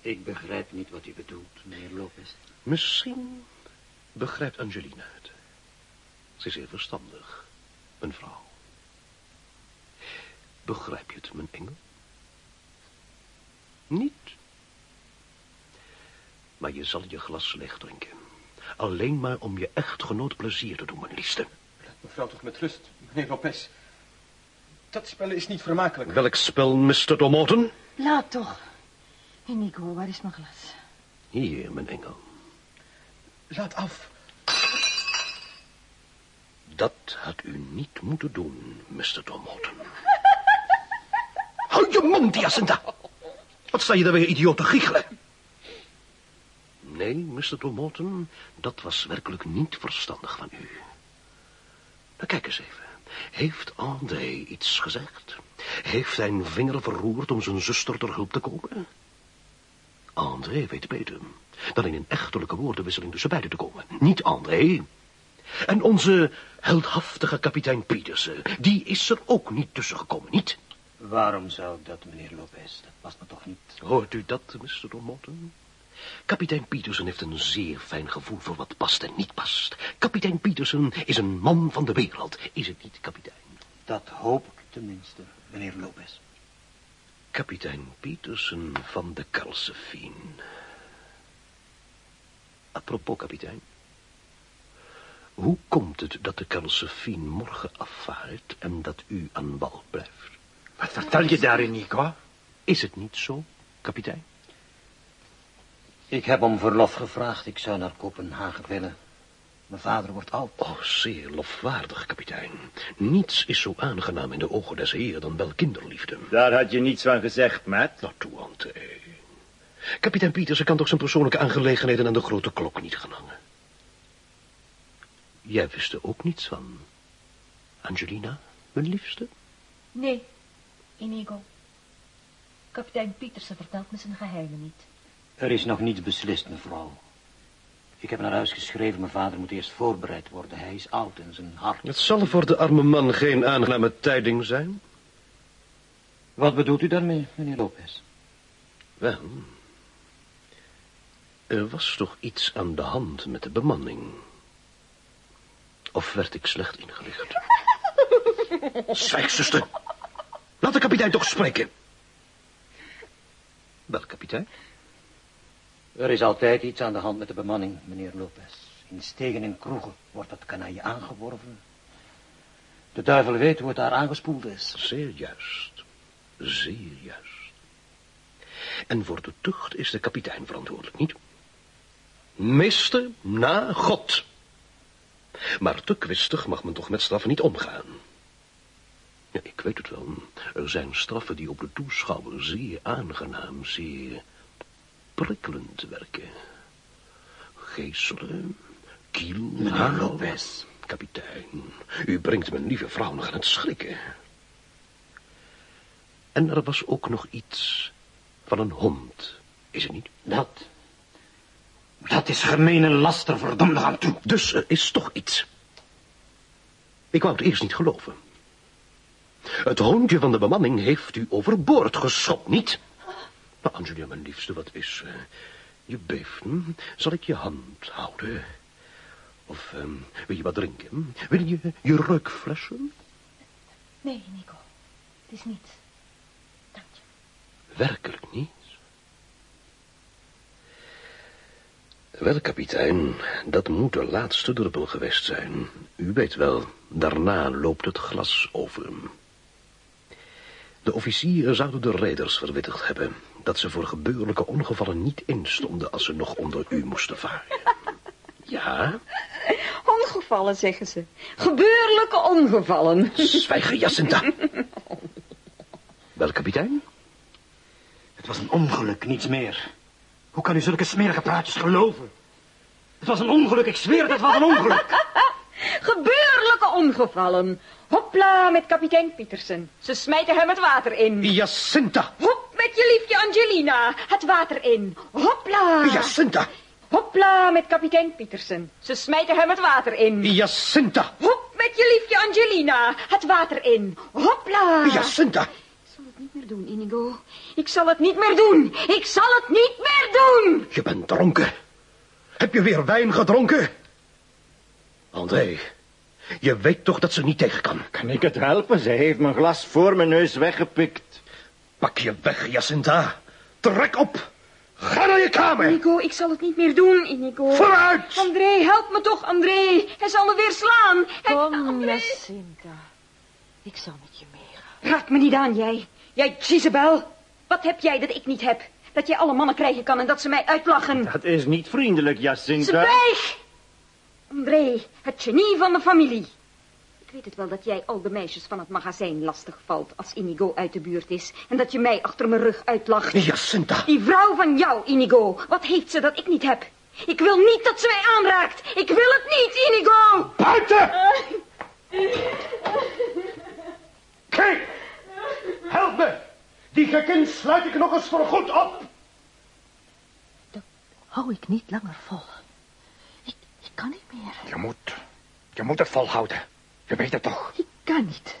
Ik begrijp niet wat u bedoelt, meneer Lopez. Misschien begrijpt Angelina het. Ze is heel verstandig, een vrouw. Begrijp je het, mijn engel? Niet? Maar je zal je glas leeg drinken. Alleen maar om je echtgenoot plezier te doen, mijn liefste. Laat mevrouw toch met rust, meneer Lopez. Dat spel is niet vermakelijk. Welk spel, Mr. Domorton? Laat toch. Inigo, waar is mijn glas? Hier, mijn engel. Laat af. Dat had u niet moeten doen, Mr. Domorton. Hou je mond, Jacinta. Wat sta je daar weer idioot te giechelen? Nee, Mr. Domorton, dat was werkelijk niet verstandig van u. Nou, kijk eens even. Heeft André iets gezegd? Heeft hij een vinger verroerd om zijn zuster ter hulp te komen? André weet beter dan in een echtelijke woordenwisseling tussen beiden te komen. Niet André. En onze heldhaftige kapitein Pietersen, die is er ook niet tussen gekomen, niet? Waarom zou ik dat, meneer Lopez? Dat past me toch niet? Hoort u dat, Mr. Domorton? Kapitein Pietersen heeft een zeer fijn gevoel voor wat past en niet past. Kapitein Pietersen is een man van de wereld, is het niet, kapitein? Dat hoop ik tenminste, meneer Lopez. Kapitein Pietersen van de Kalsefien. Apropos, kapitein. Hoe komt het dat de Kalsefien morgen afvaart en dat u aan wal blijft? Wat vertel je daarin, Nico? Is het niet zo, kapitein? Ik heb om verlof gevraagd. Ik zou naar Kopenhagen willen. Mijn vader wordt oud. Oh, zeer lofwaardig, kapitein. Niets is zo aangenaam in de ogen des heren dan wel kinderliefde. Daar had je niets van gezegd, Matt. Nou, toe, Ante. Kapitein Pietersen kan toch zijn persoonlijke aangelegenheden aan de grote klok niet gaan hangen? Jij wist er ook niets van. Angelina, mijn liefste? Nee, Inigo. Kapitein Pietersen vertelt me zijn geheimen niet. Er is nog niets beslist, mevrouw. Ik heb naar huis geschreven, mijn vader moet eerst voorbereid worden. Hij is oud en zijn hart... Het zal voor de arme man geen aangename tijding zijn. Wat bedoelt u daarmee, meneer Lopez? Wel, er was toch iets aan de hand met de bemanning. Of werd ik slecht ingelicht? Zwijg, zuster. Laat de kapitein toch spreken. Wel, kapitein? Er is altijd iets aan de hand met de bemanning, meneer Lopez. In stegen en kroegen wordt dat kanaille aangeworven. De duivel weet hoe het daar aangespoeld is. Zeer juist. Zeer juist. En voor de tucht is de kapitein verantwoordelijk, niet? Meester na God. Maar te kwistig mag men toch met straffen niet omgaan. Ja, ik weet het wel. Er zijn straffen die op de toeschouwer zeer aangenaam, zeer prikkelend werken. Geeselen, kiel... Meneer Lopez. Kapitein, u brengt mijn lieve vrouw nog aan het schrikken. En er was ook nog iets van een hond, is het niet? Dat... Dat is gemene laster, verdomde aan toe. Dus er is toch iets. Ik wou het eerst niet geloven. Het hondje van de bemanning heeft u overboord geschopt, niet? Nou, Angelia, mijn liefste, wat is... Uh, je beeft, hm? Zal ik je hand houden? Of uh, wil je wat drinken? Wil je je reukflessen? Nee, Nico. Het is niet. Dank je. Werkelijk niet? Wel, kapitein, dat moet de laatste druppel geweest zijn. U weet wel, daarna loopt het glas over. De officieren zouden de reders verwittigd hebben... dat ze voor gebeurlijke ongevallen niet instonden... als ze nog onder u moesten varen. Ja? Ongevallen, zeggen ze. Gebeurlijke ongevallen. Zwijgen, Jacinta. Wel, kapitein? Het was een ongeluk, niets meer. Hoe kan u zulke smerige praatjes geloven? Het was een ongeluk, ik zweer het, het was een ongeluk. Gebeurlijke ongevallen. Hopla met kapitein Pietersen. Ze smijten hem het water in. Jacinta! Hop met je liefje Angelina. Het water in. Hopla. Jacinta! Hopla met kapitein Pietersen. Ze smijten hem het water in. Jacinta! Hop met je liefje Angelina. Het water in. Hopla. Jacinta! Ik zal het niet meer doen, Inigo. Ik zal het niet meer doen. Ik zal het niet meer doen. Je bent dronken. Heb je weer wijn gedronken? André, je weet toch dat ze niet tegen kan. Kan ik het helpen? Zij heeft mijn glas voor mijn neus weggepikt. Pak je weg, Jacinta. Trek op. Ga naar je kamer. Inigo, ik zal het niet meer doen, Inigo. Vooruit! André, help me toch, André. Hij zal me weer slaan. Hij... Kom, André. Jacinta. Ik zal met je meegaan. Raak me niet aan, jij. Jij, Gisabel. Wat heb jij dat ik niet heb? Dat jij alle mannen krijgen kan en dat ze mij uitlachen. Dat is niet vriendelijk, Jacinta. Zwijg! André, het genie van de familie. Ik weet het wel dat jij al de meisjes van het magazijn lastig valt als Inigo uit de buurt is. En dat je mij achter mijn rug uitlacht. Jacinta! Die vrouw van jou, Inigo, wat heeft ze dat ik niet heb? Ik wil niet dat ze mij aanraakt. Ik wil het niet, Inigo! Buiten! Kijk! Help me! Die gekin sluit ik nog eens voor goed op. Hou ik niet langer vol. Ik, ik kan niet meer. Je moet, je moet het volhouden. Je weet het toch. Ik kan niet.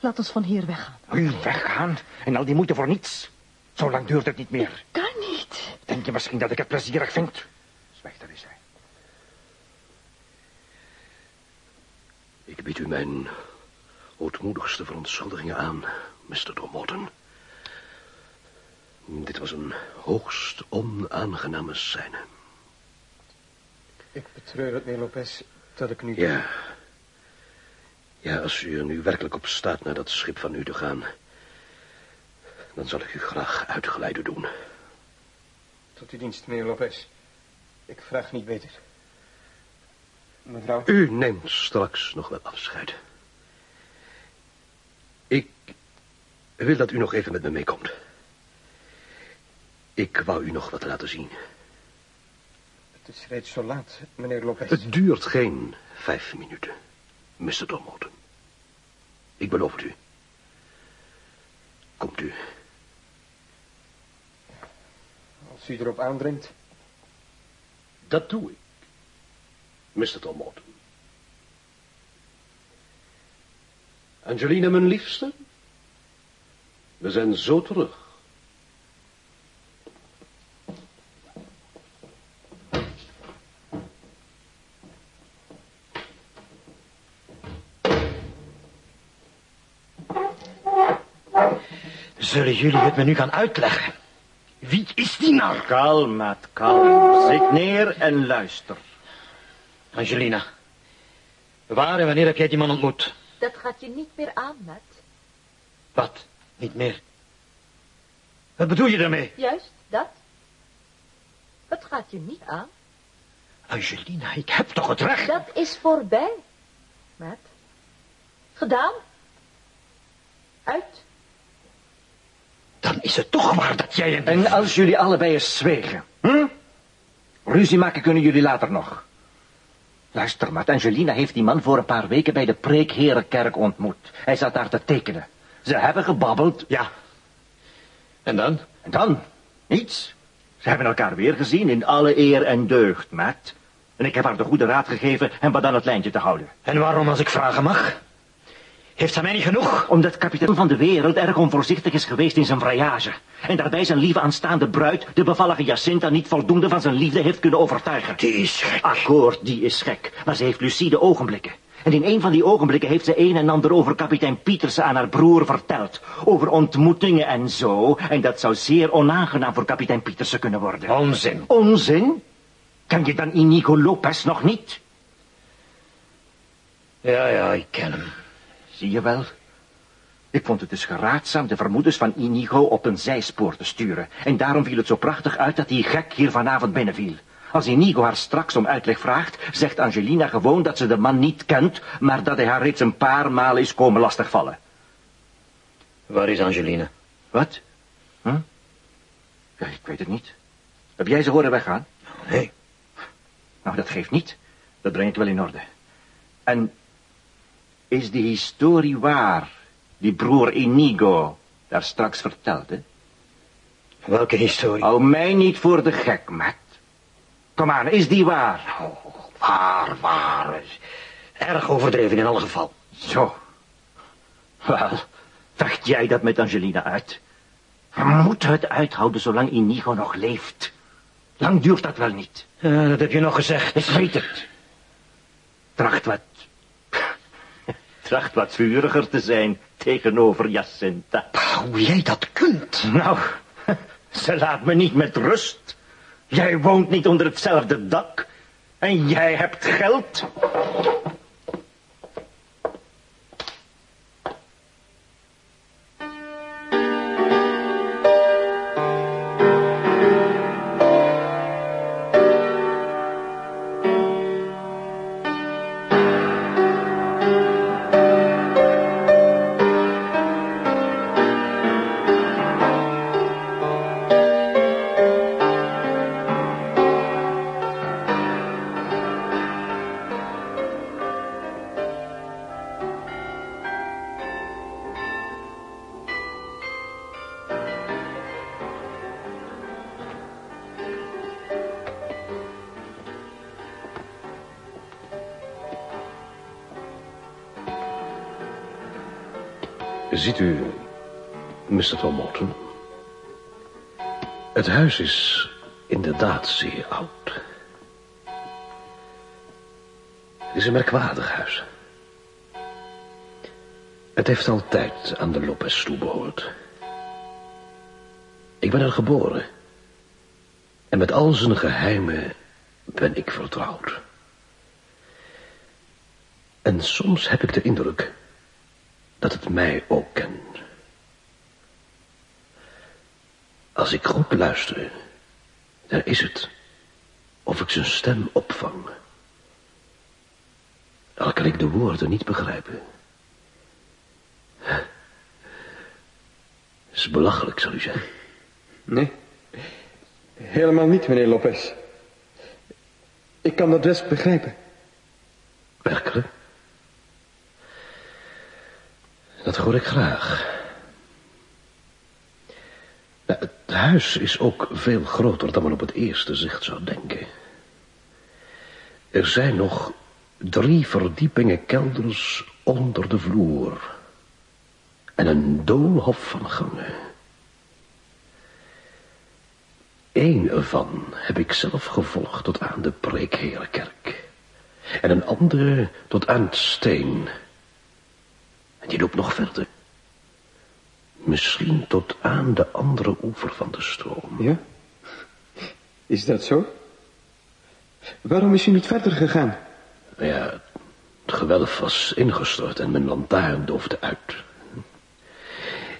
Laat ons van hier weggaan. U weggaan en al die moeite voor niets. Zo lang duurt het niet meer. Kan niet. Denk je misschien dat ik het plezierig vind? Zwijg er eens. hè. Ik bied u mijn ootmoedigste verontschuldigingen aan, Mr. Dormorton. Dit was een hoogst onaangename scène. Ik betreur het, meneer Lopez, dat ik nu... Ja. Ja, als u er nu werkelijk op staat naar dat schip van u te gaan... dan zal ik u graag uitgeleide doen. Tot uw dienst, meneer Lopez. Ik vraag niet beter. Mevrouw? U neemt straks nog wel afscheid. Ik wil dat u nog even met me meekomt. Ik wou u nog wat laten zien. Het is reeds zo laat, meneer Lopez. Het duurt geen vijf minuten, Mr. Dormoten. Ik beloof het u. Komt u. Als u erop aandringt. Dat doe ik, Mr. Dormoten. Angelina, mijn liefste. We zijn zo terug. Zullen jullie het me nu gaan uitleggen? Wie is die nou? Kalm, maat, kalm. Zit neer en luister. Angelina, waar en wanneer heb jij die man ontmoet? Dat gaat je niet meer aan, Matt. Wat? Niet meer. Wat bedoel je daarmee? Juist, dat. Het gaat je niet aan. Angelina, ik heb toch het recht? Dat is voorbij, Matt. Gedaan. Uit. Dan is het toch waar dat jij en... En als jullie allebei eens zwegen, hm? Ruzie maken kunnen jullie later nog. Luister, Maat, Angelina heeft die man voor een paar weken bij de Preekherenkerk ontmoet. Hij zat daar te tekenen. Ze hebben gebabbeld. Ja. En dan? En dan? Niets. Ze hebben elkaar weer gezien in alle eer en deugd, Matt. En ik heb haar de goede raad gegeven hem wat aan het lijntje te houden. En waarom, als ik vragen mag? Heeft hij mij niet genoeg? Omdat kapitein van de wereld erg onvoorzichtig is geweest in zijn voyage. En daarbij zijn lieve aanstaande bruid, de bevallige Jacinta, niet voldoende van zijn liefde heeft kunnen overtuigen. Die is gek. Akkoord, die is gek. Maar ze heeft lucide ogenblikken. En in een van die ogenblikken heeft ze een en ander over kapitein Pietersen aan haar broer verteld. Over ontmoetingen en zo. En dat zou zeer onaangenaam voor kapitein Pietersen kunnen worden. Onzin. Onzin? Ken je dan Inigo Lopez nog niet? Ja, ja, ik ken hem. Zie je wel? Ik vond het dus geraadzaam de vermoedens van Inigo op een zijspoor te sturen. En daarom viel het zo prachtig uit dat die gek hier vanavond binnenviel. Als Inigo haar straks om uitleg vraagt, zegt Angelina gewoon dat ze de man niet kent, maar dat hij haar reeds een paar maal is komen lastigvallen. Waar is Angelina? Wat? Hm? Ja, ik weet het niet. Heb jij ze horen weggaan? Nee. Nou, dat geeft niet. Dat breng ik wel in orde. En is die historie waar, die broer Inigo daar straks vertelde? Welke historie? Hou mij niet voor de gek, Matt. Kom aan, is die waar? Oh, waar, waar. Erg overdreven in alle geval. Zo. Wel, vecht jij dat met Angelina uit? We moeten het uithouden zolang Inigo nog leeft. Lang duurt dat wel niet. Dat heb je nog gezegd. Ik weet het. Tracht wat... Tracht wat vuriger te zijn tegenover Jacinta. Hoe jij dat kunt. Nou, ze laat me niet met rust. Jij woont niet onder hetzelfde dak. En jij hebt geld. Ziet u, Mr. Van Morton? Het huis is inderdaad zeer oud. Het is een merkwaardig huis. Het heeft altijd aan de Lopez toebehoord. Ik ben er geboren. En met al zijn geheimen ben ik vertrouwd. En soms heb ik de indruk dat het mij ook kent. Als ik goed luister, dan is het of ik zijn stem opvang. Al kan ik de woorden niet begrijpen. Het is belachelijk, zal u zeggen. Nee, helemaal niet, meneer Lopez. Ik kan dat best begrijpen. Werkelijk? Dat hoor ik graag. Nou, het huis is ook veel groter dan men op het eerste zicht zou denken. Er zijn nog drie verdiepingen kelders onder de vloer. En een doolhof van gangen. Eén ervan heb ik zelf gevolgd tot aan de Preekherenkerk. En een andere tot aan het steen... En die loopt nog verder. Misschien tot aan de andere oever van de stroom. Ja? Is dat zo? Waarom is u niet verder gegaan? Ja, het gewelf was ingestort en mijn lantaarn doofde uit.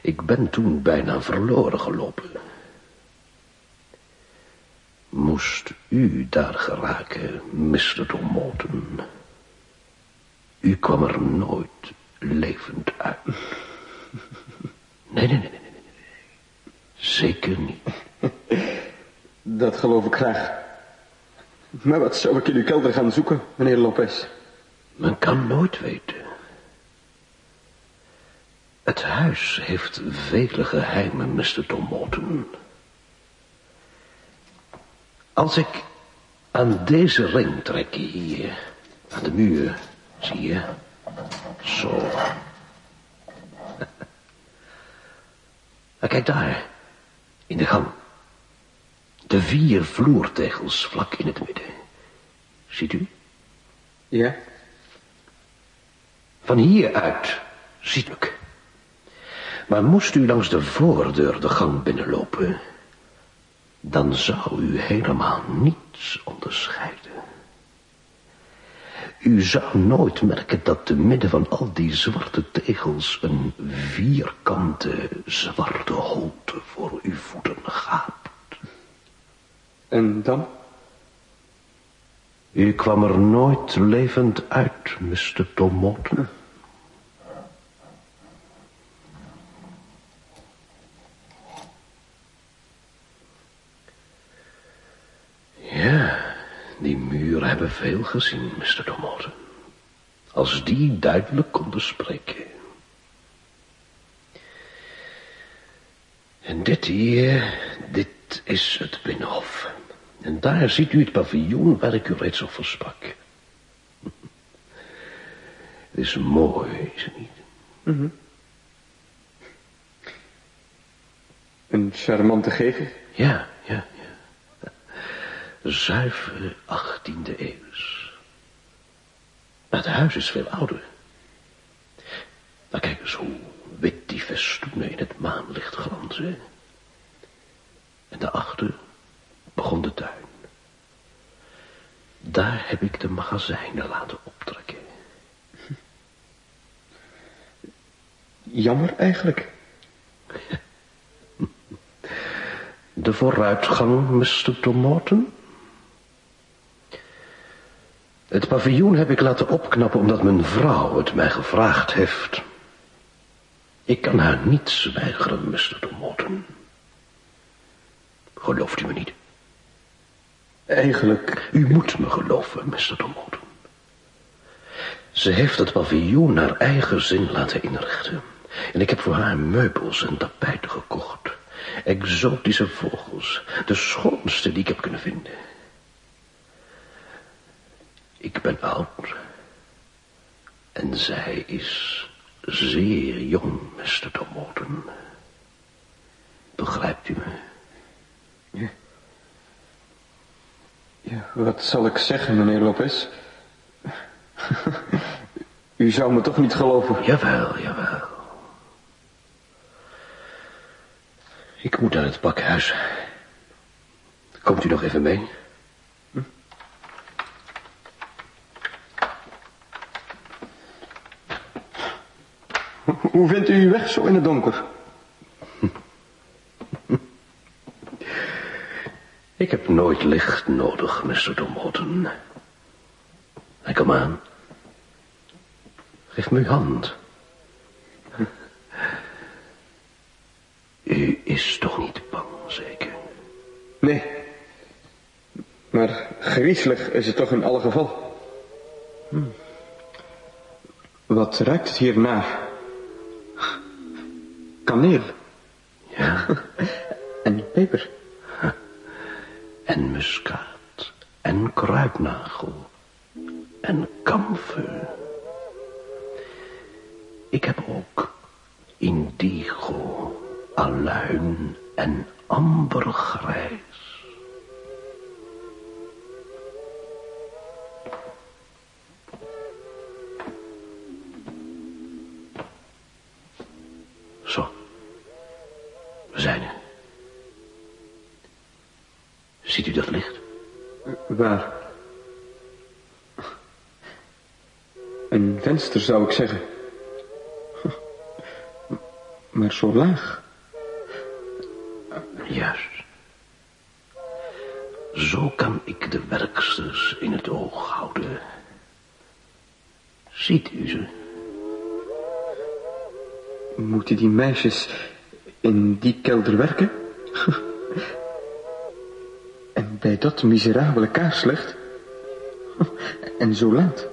Ik ben toen bijna verloren gelopen. Moest u daar geraken, Mr. Domoten? U kwam er nooit levend uit. Nee, nee, nee, nee, nee, nee. Zeker niet. Dat geloof ik graag. Maar wat zou ik in uw kelder gaan zoeken, meneer Lopez? Men kan nooit weten. Het huis heeft vele geheimen, Mr. Tom Morton. Als ik aan deze ring trek hier, aan de muur, zie je... Zo. Kijk daar, in de gang. De vier vloertegels vlak in het midden. Ziet u? Ja. Van hieruit ziet u. Maar moest u langs de voordeur de gang binnenlopen... dan zou u helemaal niets onderscheiden. U zou nooit merken dat te midden van al die zwarte tegels een vierkante zwarte holte voor uw voeten gaapt. En dan? U kwam er nooit levend uit, Mr. Tomoten. Ja, die muren hebben veel gezien, Mr. Tomoten. Als die duidelijk konden spreken. En dit hier, dit is het Binnenhof. En daar ziet u het paviljoen waar ik u reeds over sprak. Het is mooi, is het niet? Mhm. Een charmante gevel. Ja, ja. Zuivere 18e eeuws. Maar het huis is veel ouder. Maar kijk eens hoe wit die festoenen in het maanlicht glanzen. En daarachter begon de tuin. Daar heb ik de magazijnen laten optrekken. Jammer eigenlijk. De vooruitgang, Mr. Tomoten? Het paviljoen heb ik laten opknappen omdat mijn vrouw het mij gevraagd heeft. Ik kan haar niets weigeren, Mr. Tomoten. Gelooft u me niet? Eigenlijk... U moet me geloven, Mr. Tomoten. Ze heeft het paviljoen naar eigen zin laten inrichten. En ik heb voor haar meubels en tapijten gekocht. Exotische vogels, de schoonste die ik heb kunnen vinden. Ik ben oud. En zij is zeer jong, Mr. Tomoten. Begrijpt u me? Ja. Ja, wat zal ik zeggen, meneer Lopez? U zou me toch niet geloven? Jawel, jawel. Ik moet naar het pakhuis. Komt u nog even mee? Hoe vindt u uw weg zo in het donker? Ik heb nooit licht nodig, Mr. Domoten. En kom aan. Geef me uw hand. U is toch niet bang, zeker? Nee. Maar griezelig is het toch in alle geval. Hm. Wat ruikt het hier naar? Kaneel. Ja. en peper. En muskaat. En kruidnagel. En kamfer. Ik heb ook indigo, aluin en ambergrijs. We zijn er. Ziet u dat licht? Waar? Een venster zou ik zeggen. Maar zo laag. Juist. Zo kan ik de werksters in het oog houden. Ziet u ze? Moeten die meisjes in die kelder werken? en bij dat miserabele kaarslicht? en zo laat?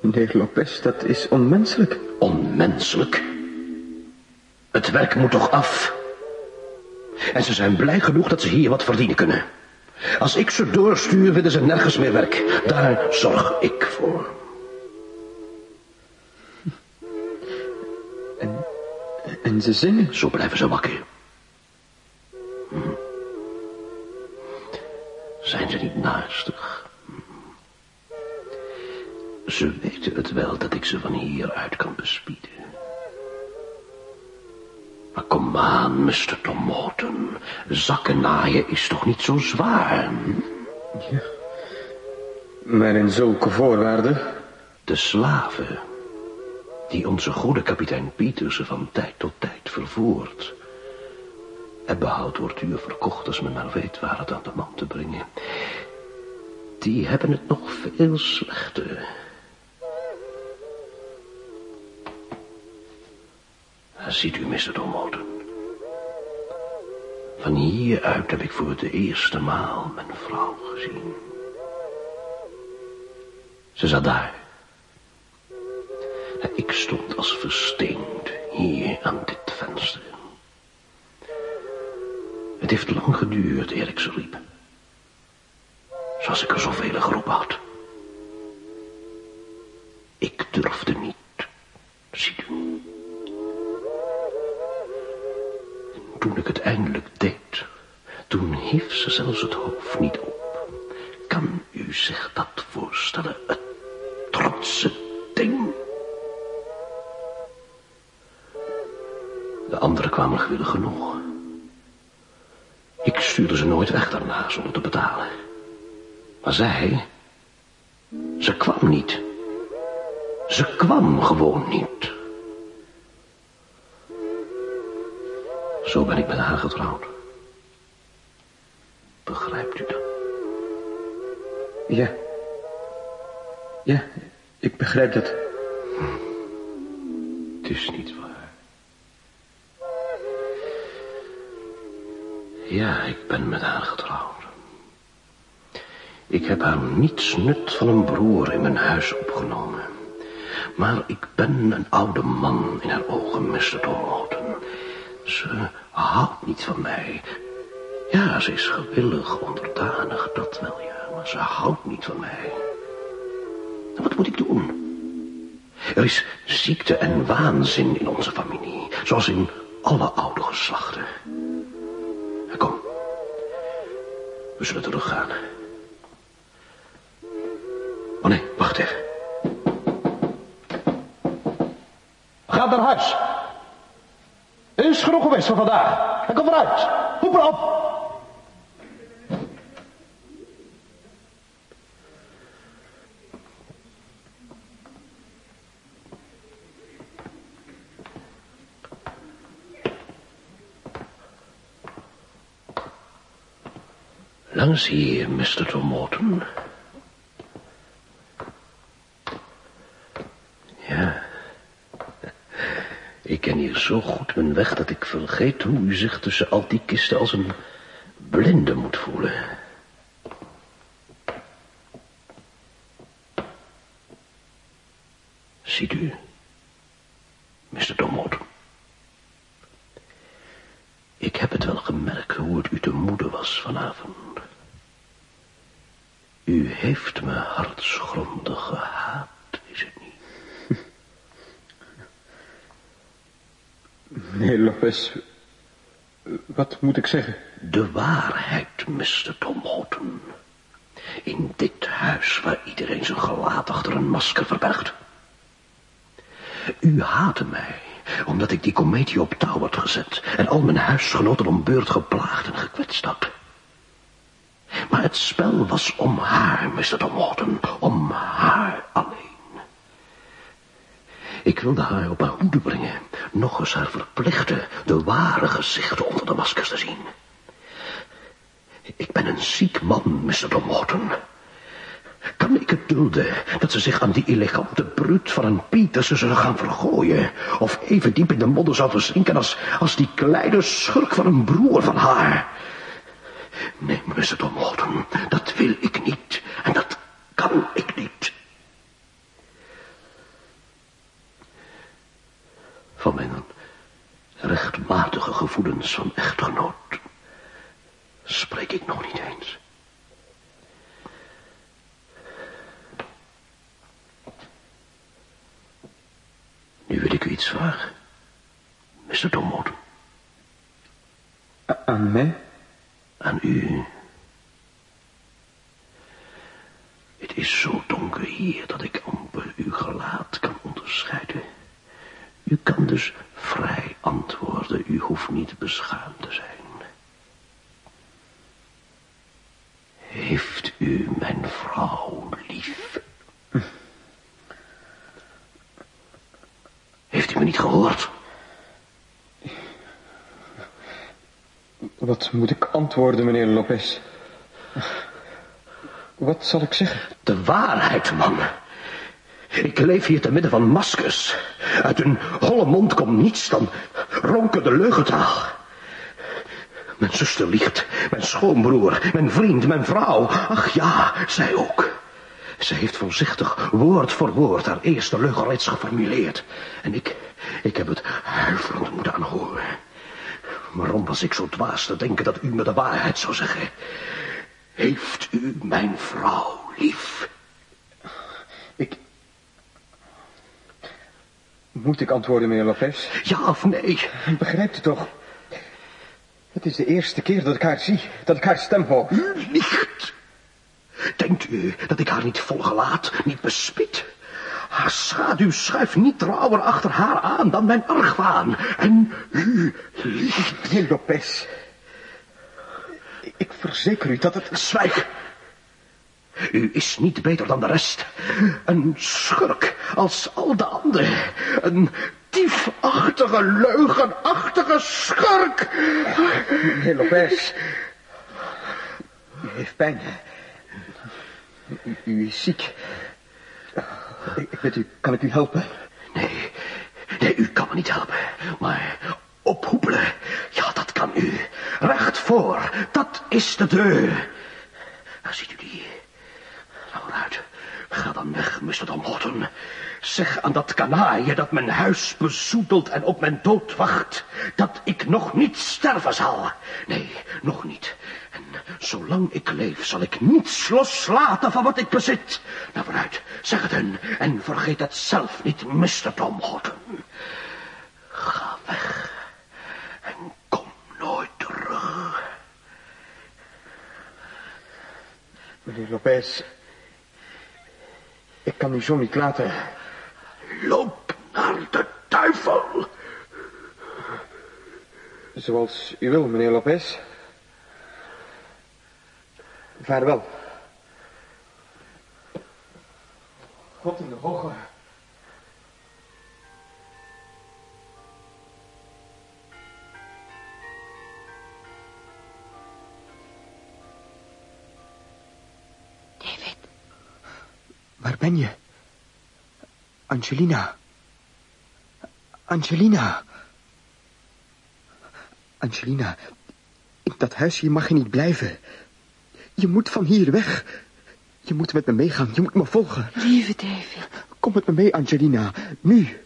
Meneer Lopez, dat is onmenselijk. Onmenselijk? Het werk moet toch af? En ze zijn blij genoeg dat ze hier wat verdienen kunnen. Als ik ze doorstuur, willen ze nergens meer werk. Daar zorg ik voor. En ze zingen? Zo blijven ze wakker. Hm. Zijn ze niet naastig? Hm. Ze weten het wel dat ik ze van hieruit kan bespieden. Maar kom aan, Mr. Tom Morton. Zakken naaien is toch niet zo zwaar? hm? Ja. Maar in zulke voorwaarden... De slaven die onze goede kapitein Pietersen van tijd tot tijd vervoert. Ebbehout wordt u verkocht als men maar weet waar het aan de man te brengen. Die hebben het nog veel slechter. Ziet u, Mr. Domoten. Van hieruit heb ik voor de eerste maal mijn vrouw gezien. Ze zat daar. Ik stond als versteend hier aan dit venster. Het heeft lang geduurd eer ik ze riep. Zoals ik er zoveel geroepen had. Ik durfde niet, ziet u. En toen ik het eindelijk deed, toen hief ze zelfs het hoofd niet op. Kan u zich dat voorstellen, het trotse ding? De anderen kwamen gewillig genoeg. Ik stuurde ze nooit weg daarna zonder te betalen. Maar zij, ze kwam niet. Ze kwam gewoon niet. Zo ben ik met haar getrouwd. Begrijpt u dat? Ja. Ja, ik begrijp dat. Het is niet waar. Ja, ik ben met haar getrouwd. Ik heb haar niets nut van een broer in mijn huis opgenomen. Maar ik ben een oude man in haar ogen, Mr. Dolmoten. Ze houdt niet van mij. Ja, ze is gewillig, onderdanig, dat wel ja, maar ze houdt niet van mij. En wat moet ik doen? Er is ziekte en waanzin in onze familie, zoals in alle oude geslachten. We zullen teruggaan. Oh nee, wacht even. Ga naar huis. Is genoeg geweest voor vandaag. En kom eruit. Roep erop. Langs hier, Mr. Tom. Ja. Ik ken hier zo goed mijn weg dat ik vergeet hoe u zich tussen al die kisten als een blinde moet voelen. Ziet u, Mr. Tom Morton. Ik heb het wel gemerkt hoe het u te moede was vanavond. U heeft me hartsgrondig gehaat, is het niet? Meneer Lopez, wat moet ik zeggen? De waarheid, Mr. Tom Horton. In dit huis waar iedereen zijn gelaat achter een masker verbergt. U haatte mij, omdat ik die komedie op touw had gezet... en al mijn huisgenoten om beurt geplaagd en gekwetst had. Maar het spel was om haar, Mr. Tom Horton, om haar alleen. Ik wilde haar op haar hoede brengen, nog eens haar verplichten de ware gezichten onder de maskers te zien. Ik ben een ziek man, Mr. Tom Horton. Kan ik het dulden dat ze zich aan die elegante bruut van een Pietersen zou gaan vergooien? Of even diep in de modder zou verzinken als, als die kleine schurk van een broer van haar? Nee, Mr. Tom Horton, dat wil ik niet. En dat kan ik niet. Van mijn rechtmatige gevoelens van echtgenoot spreek ik nog niet eens. Nu wil ik u iets vragen, Mr. A- aan mij? Aan u. Het is zo donker hier dat ik amper uw gelaat kan onderscheiden. U kan dus vrij antwoorden. u hoeft niet beschaamd te zijn. Heeft u mijn vrouw lief? Heeft u me niet gehoord? Wat moet ik antwoorden, meneer Lopez? Wat zal ik zeggen? De waarheid, man. Ik leef hier te midden van maskers. Uit hun holle mond komt niets dan ronkende leugentaal. Mijn zuster liegt, mijn schoonbroer, mijn vriend, mijn vrouw. Ach ja, zij ook. Ze heeft voorzichtig, woord voor woord, haar eerste leugen reeds geformuleerd. En ik, ik heb het huiverend moeten aanhoren. Waarom was ik zo dwaas te denken dat u me de waarheid zou zeggen? Heeft u mijn vrouw lief? Ik... Moet ik antwoorden, meneer Lopez? Ja of nee? Begrijpt u toch? Het is de eerste keer dat ik haar zie, dat ik haar stem hoor. U liegt. Denkt u dat ik haar niet volgelaat, niet bespied? Haar schaduw schuift niet trouwer achter haar aan dan mijn argwaan. En u liegt. Meneer Lopez, ik verzeker u dat het... Zwijg. U is niet beter dan de rest. Een schurk als al de anderen. Een diefachtige, leugenachtige schurk. Meneer Lopez, u heeft pijn. U, is ziek. Ik, weet u, kan ik u helpen? Nee, nee, u kan me niet helpen. Maar ophoepelen, ja, dat kan u. Recht voor, dat is de deur. Daar ziet u die. Nou, vooruit. Ga dan weg, Mr. Domhorton. Zeg aan dat kanaaie dat mijn huis bezoedelt en op mijn dood wacht, dat ik nog niet sterven zal. Nee, nog niet. En zolang ik leef zal ik niets loslaten van wat ik bezit. Nou, vooruit, zeg het hen en vergeet het zelf niet, Mr. Domhorton. Ga weg en kom nooit terug. Meneer Lopez, ik kan u zo niet laten. Loop naar de duivel. Zoals u wil, meneer Lopez. Vaarwel. God in de hoge. David, Waar ben je? Angelina. Angelina. Angelina, in dat huis hier mag je niet blijven. Je moet van hier weg. Je moet met me meegaan. Je moet me volgen. lieve David, Kom met me mee, Angelina. Nu.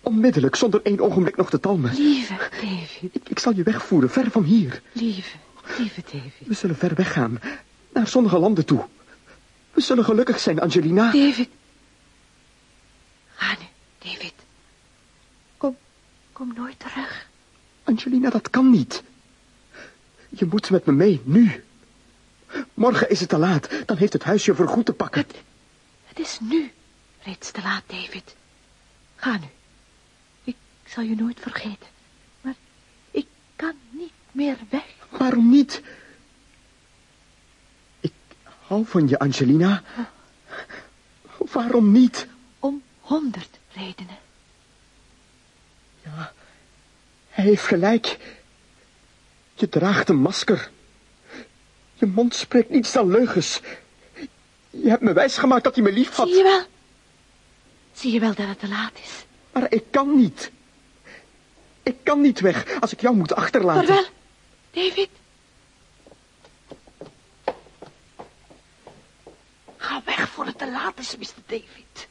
Onmiddellijk, zonder één ogenblik nog te talmen. lieve David, Ik, ik zal je wegvoeren, ver van hier. lieve, lieve David. We zullen ver weggaan. Naar zonnige landen toe. We zullen gelukkig zijn, Angelina. David. David. Kom, kom nooit terug. Angelina, dat kan niet. Je moet met me mee, nu. Morgen is het te laat. Dan heeft het huis je voor goed te pakken. Het, het is nu reeds te laat, David. Ga nu. Ik zal je nooit vergeten. Maar ik kan niet meer weg. Waarom niet? Ik hou van je, Angelina. Waarom niet? Om honderd redenen. Ja, hij heeft gelijk. Je draagt een masker. Je mond spreekt niets dan leugens. Je hebt me wijsgemaakt dat je me lief had. Zie je wel? Zie je wel dat het te laat is? Maar ik kan niet. Ik kan niet weg als ik jou moet achterlaten. Vaarwel, David. Ga weg voor het te laat is, Mr. David.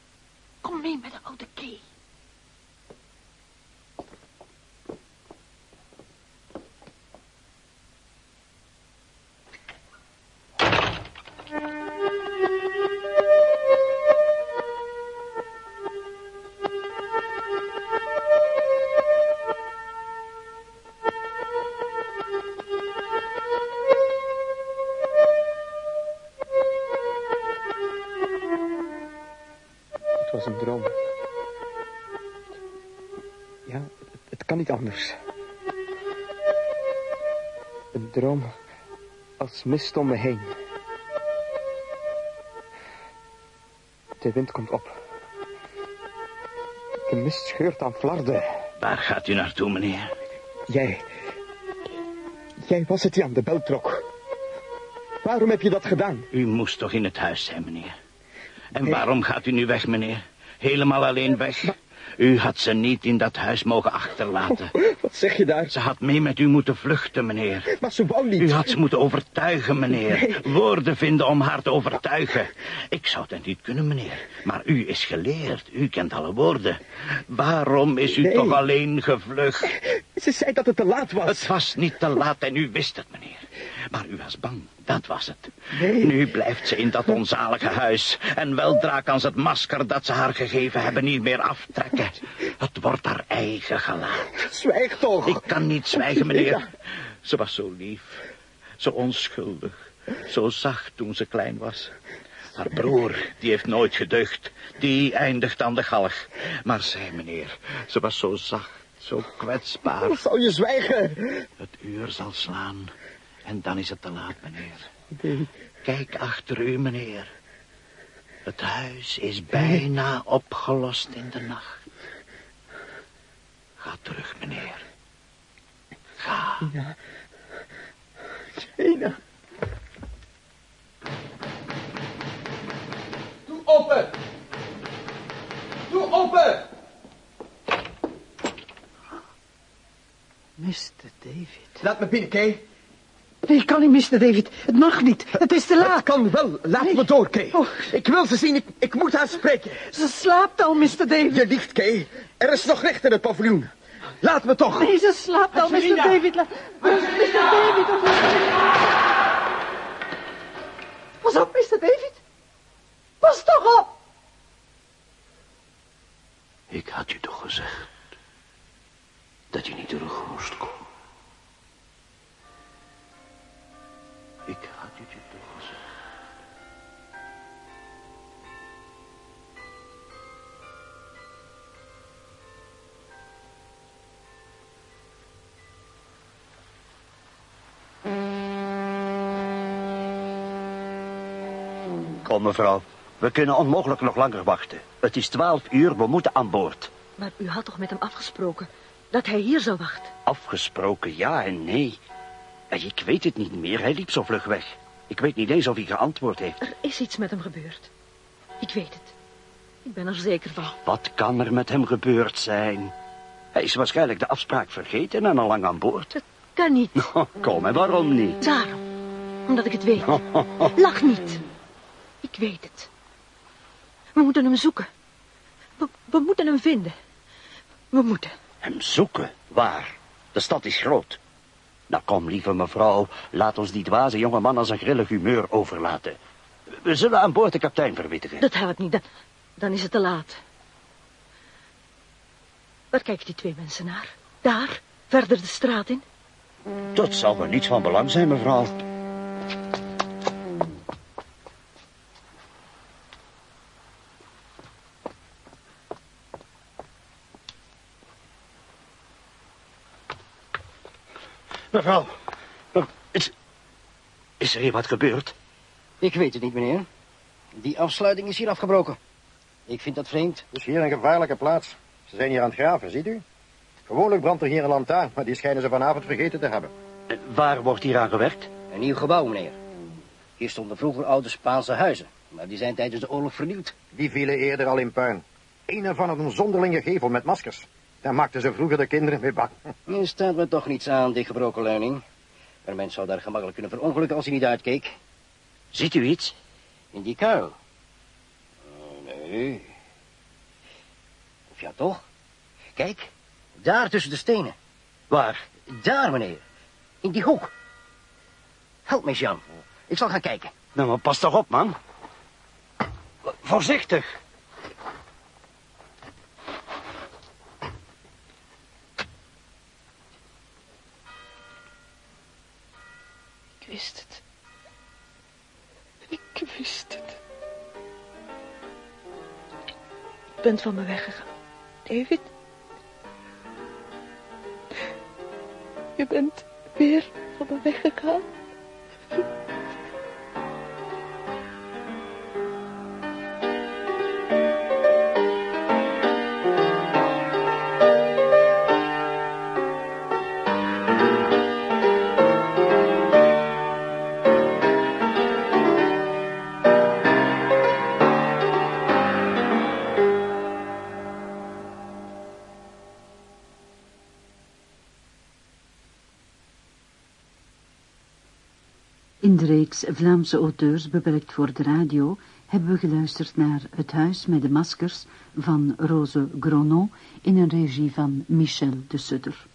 Kom mee met de oude Kay. Niet anders. droom als mist om me heen. De wind komt op. De mist scheurt aan flarden. Waar gaat u naartoe, meneer? Jij... Jij was het die aan de bel trok. Waarom heb je dat gedaan? U moest toch in het huis zijn, meneer? En waarom gaat u nu weg, meneer? Helemaal alleen weg? U had ze niet in dat huis mogen achterlaten. Wat zeg je daar? Ze had mee met u moeten vluchten, meneer. Maar ze wou niet. U had ze moeten overtuigen, meneer. Woorden vinden om haar te overtuigen. Ik zou het niet kunnen, meneer. Maar u is geleerd. U kent alle woorden. Waarom is u Nee. toch alleen gevlucht? Ze zei dat het te laat was. Het was niet te laat en u wist het, meneer. Maar u was bang, dat was het. Nee. Nu blijft ze in dat onzalige huis. En weldra kan ze het masker dat ze haar gegeven hebben niet meer aftrekken. Het wordt haar eigen gelaat. Zwijg toch. Ik kan niet zwijgen, meneer. Ja. Ze was zo lief, zo onschuldig, zo zacht toen ze klein was. Haar broer, die heeft nooit gedeugd. Die eindigt aan de galg. Maar zij, meneer, ze was zo zacht, zo kwetsbaar. Zou je zwijgen? Het uur zal slaan. En dan is het te laat, meneer. Kijk achter u, meneer. Het huis is bijna opgelost in de nacht. Ga terug, meneer. Ga. Ina. Doe open! Doe open! Mr. David. Laat me binnen, Kay. Nee, ik kan niet, Mr. David. Het mag niet. Het is te laat. Het kan wel. Laat me door, Kay. Oh. Ik wil ze zien. Ik, ik moet haar spreken. Ze slaapt al, Mr. David. Je liegt, Kay. Er is nog licht in het paviljoen. Laat me toch. Nee, ze slaapt al, Mr. David. La- Mr. David. Pas op, Mr. David. Pas toch op. Ik had je toch gezegd dat je niet terug moest komen. Kom, mevrouw. We kunnen onmogelijk nog langer wachten. Het is twaalf uur, we moeten aan boord. Maar u had toch met hem afgesproken dat hij hier zou wachten? Afgesproken ja en nee. En ik weet het niet meer, hij liep zo vlug weg. Ik weet niet eens of hij geantwoord heeft. Er is iets met hem gebeurd. Ik weet het. Ik ben er zeker van. Wat kan er met hem gebeurd zijn? Hij is waarschijnlijk de afspraak vergeten en al lang aan boord. Het kan niet. Kom, en waarom niet? Daarom. Omdat ik het weet. Lach niet. Ik weet het. We moeten hem zoeken. We, we moeten hem vinden. We moeten. Hem zoeken? Waar? De stad is groot. Nou kom, lieve mevrouw, laat ons die dwaze jonge man aan zijn grillig humeur overlaten. We zullen aan boord de kapitein verwittigen. Dat helpt niet. Dan, dan is het te laat. Waar kijken die twee mensen naar? Daar, verder de straat in. Dat zal wel niets van belang zijn, mevrouw. Mevrouw, is, is er hier wat gebeurd? Ik weet het niet, meneer. Die afsluiting is hier afgebroken. Ik vind dat vreemd. Het is hier een gevaarlijke plaats. Ze zijn hier aan het graven, ziet u? Gewoonlijk brandt er hier een lantaarn, maar die schijnen ze vanavond vergeten te hebben. Eh, Waar wordt hier aan gewerkt? Een nieuw gebouw, meneer. Hier stonden vroeger oude Spaanse huizen, maar die zijn tijdens de oorlog vernieuwd. Die vielen eerder al in puin. Een van een zonderlinge gevel met maskers. Daar maakten ze vroeger de kinderen mee bang. Er staat me toch niets aan, die gebroken leuning. Een mens zou daar gemakkelijk kunnen verongelukken als hij niet uitkeek. Ziet u iets? In die kuil. Oh, nee. Of ja, toch? Kijk, daar tussen de stenen. Waar? Daar, meneer. In die hoek. Help me, Jean. Ik zal gaan kijken. Nou, maar pas toch op, man. Voorzichtig. Ik wist het. Ik wist het. Je bent van me weggegaan, David. Je bent weer van me weggegaan. De reeks Vlaamse auteurs bewerkt voor de radio hebben we geluisterd naar Het Huis met de Maskers van Rose Gronon in een regie van Michel de Sutter.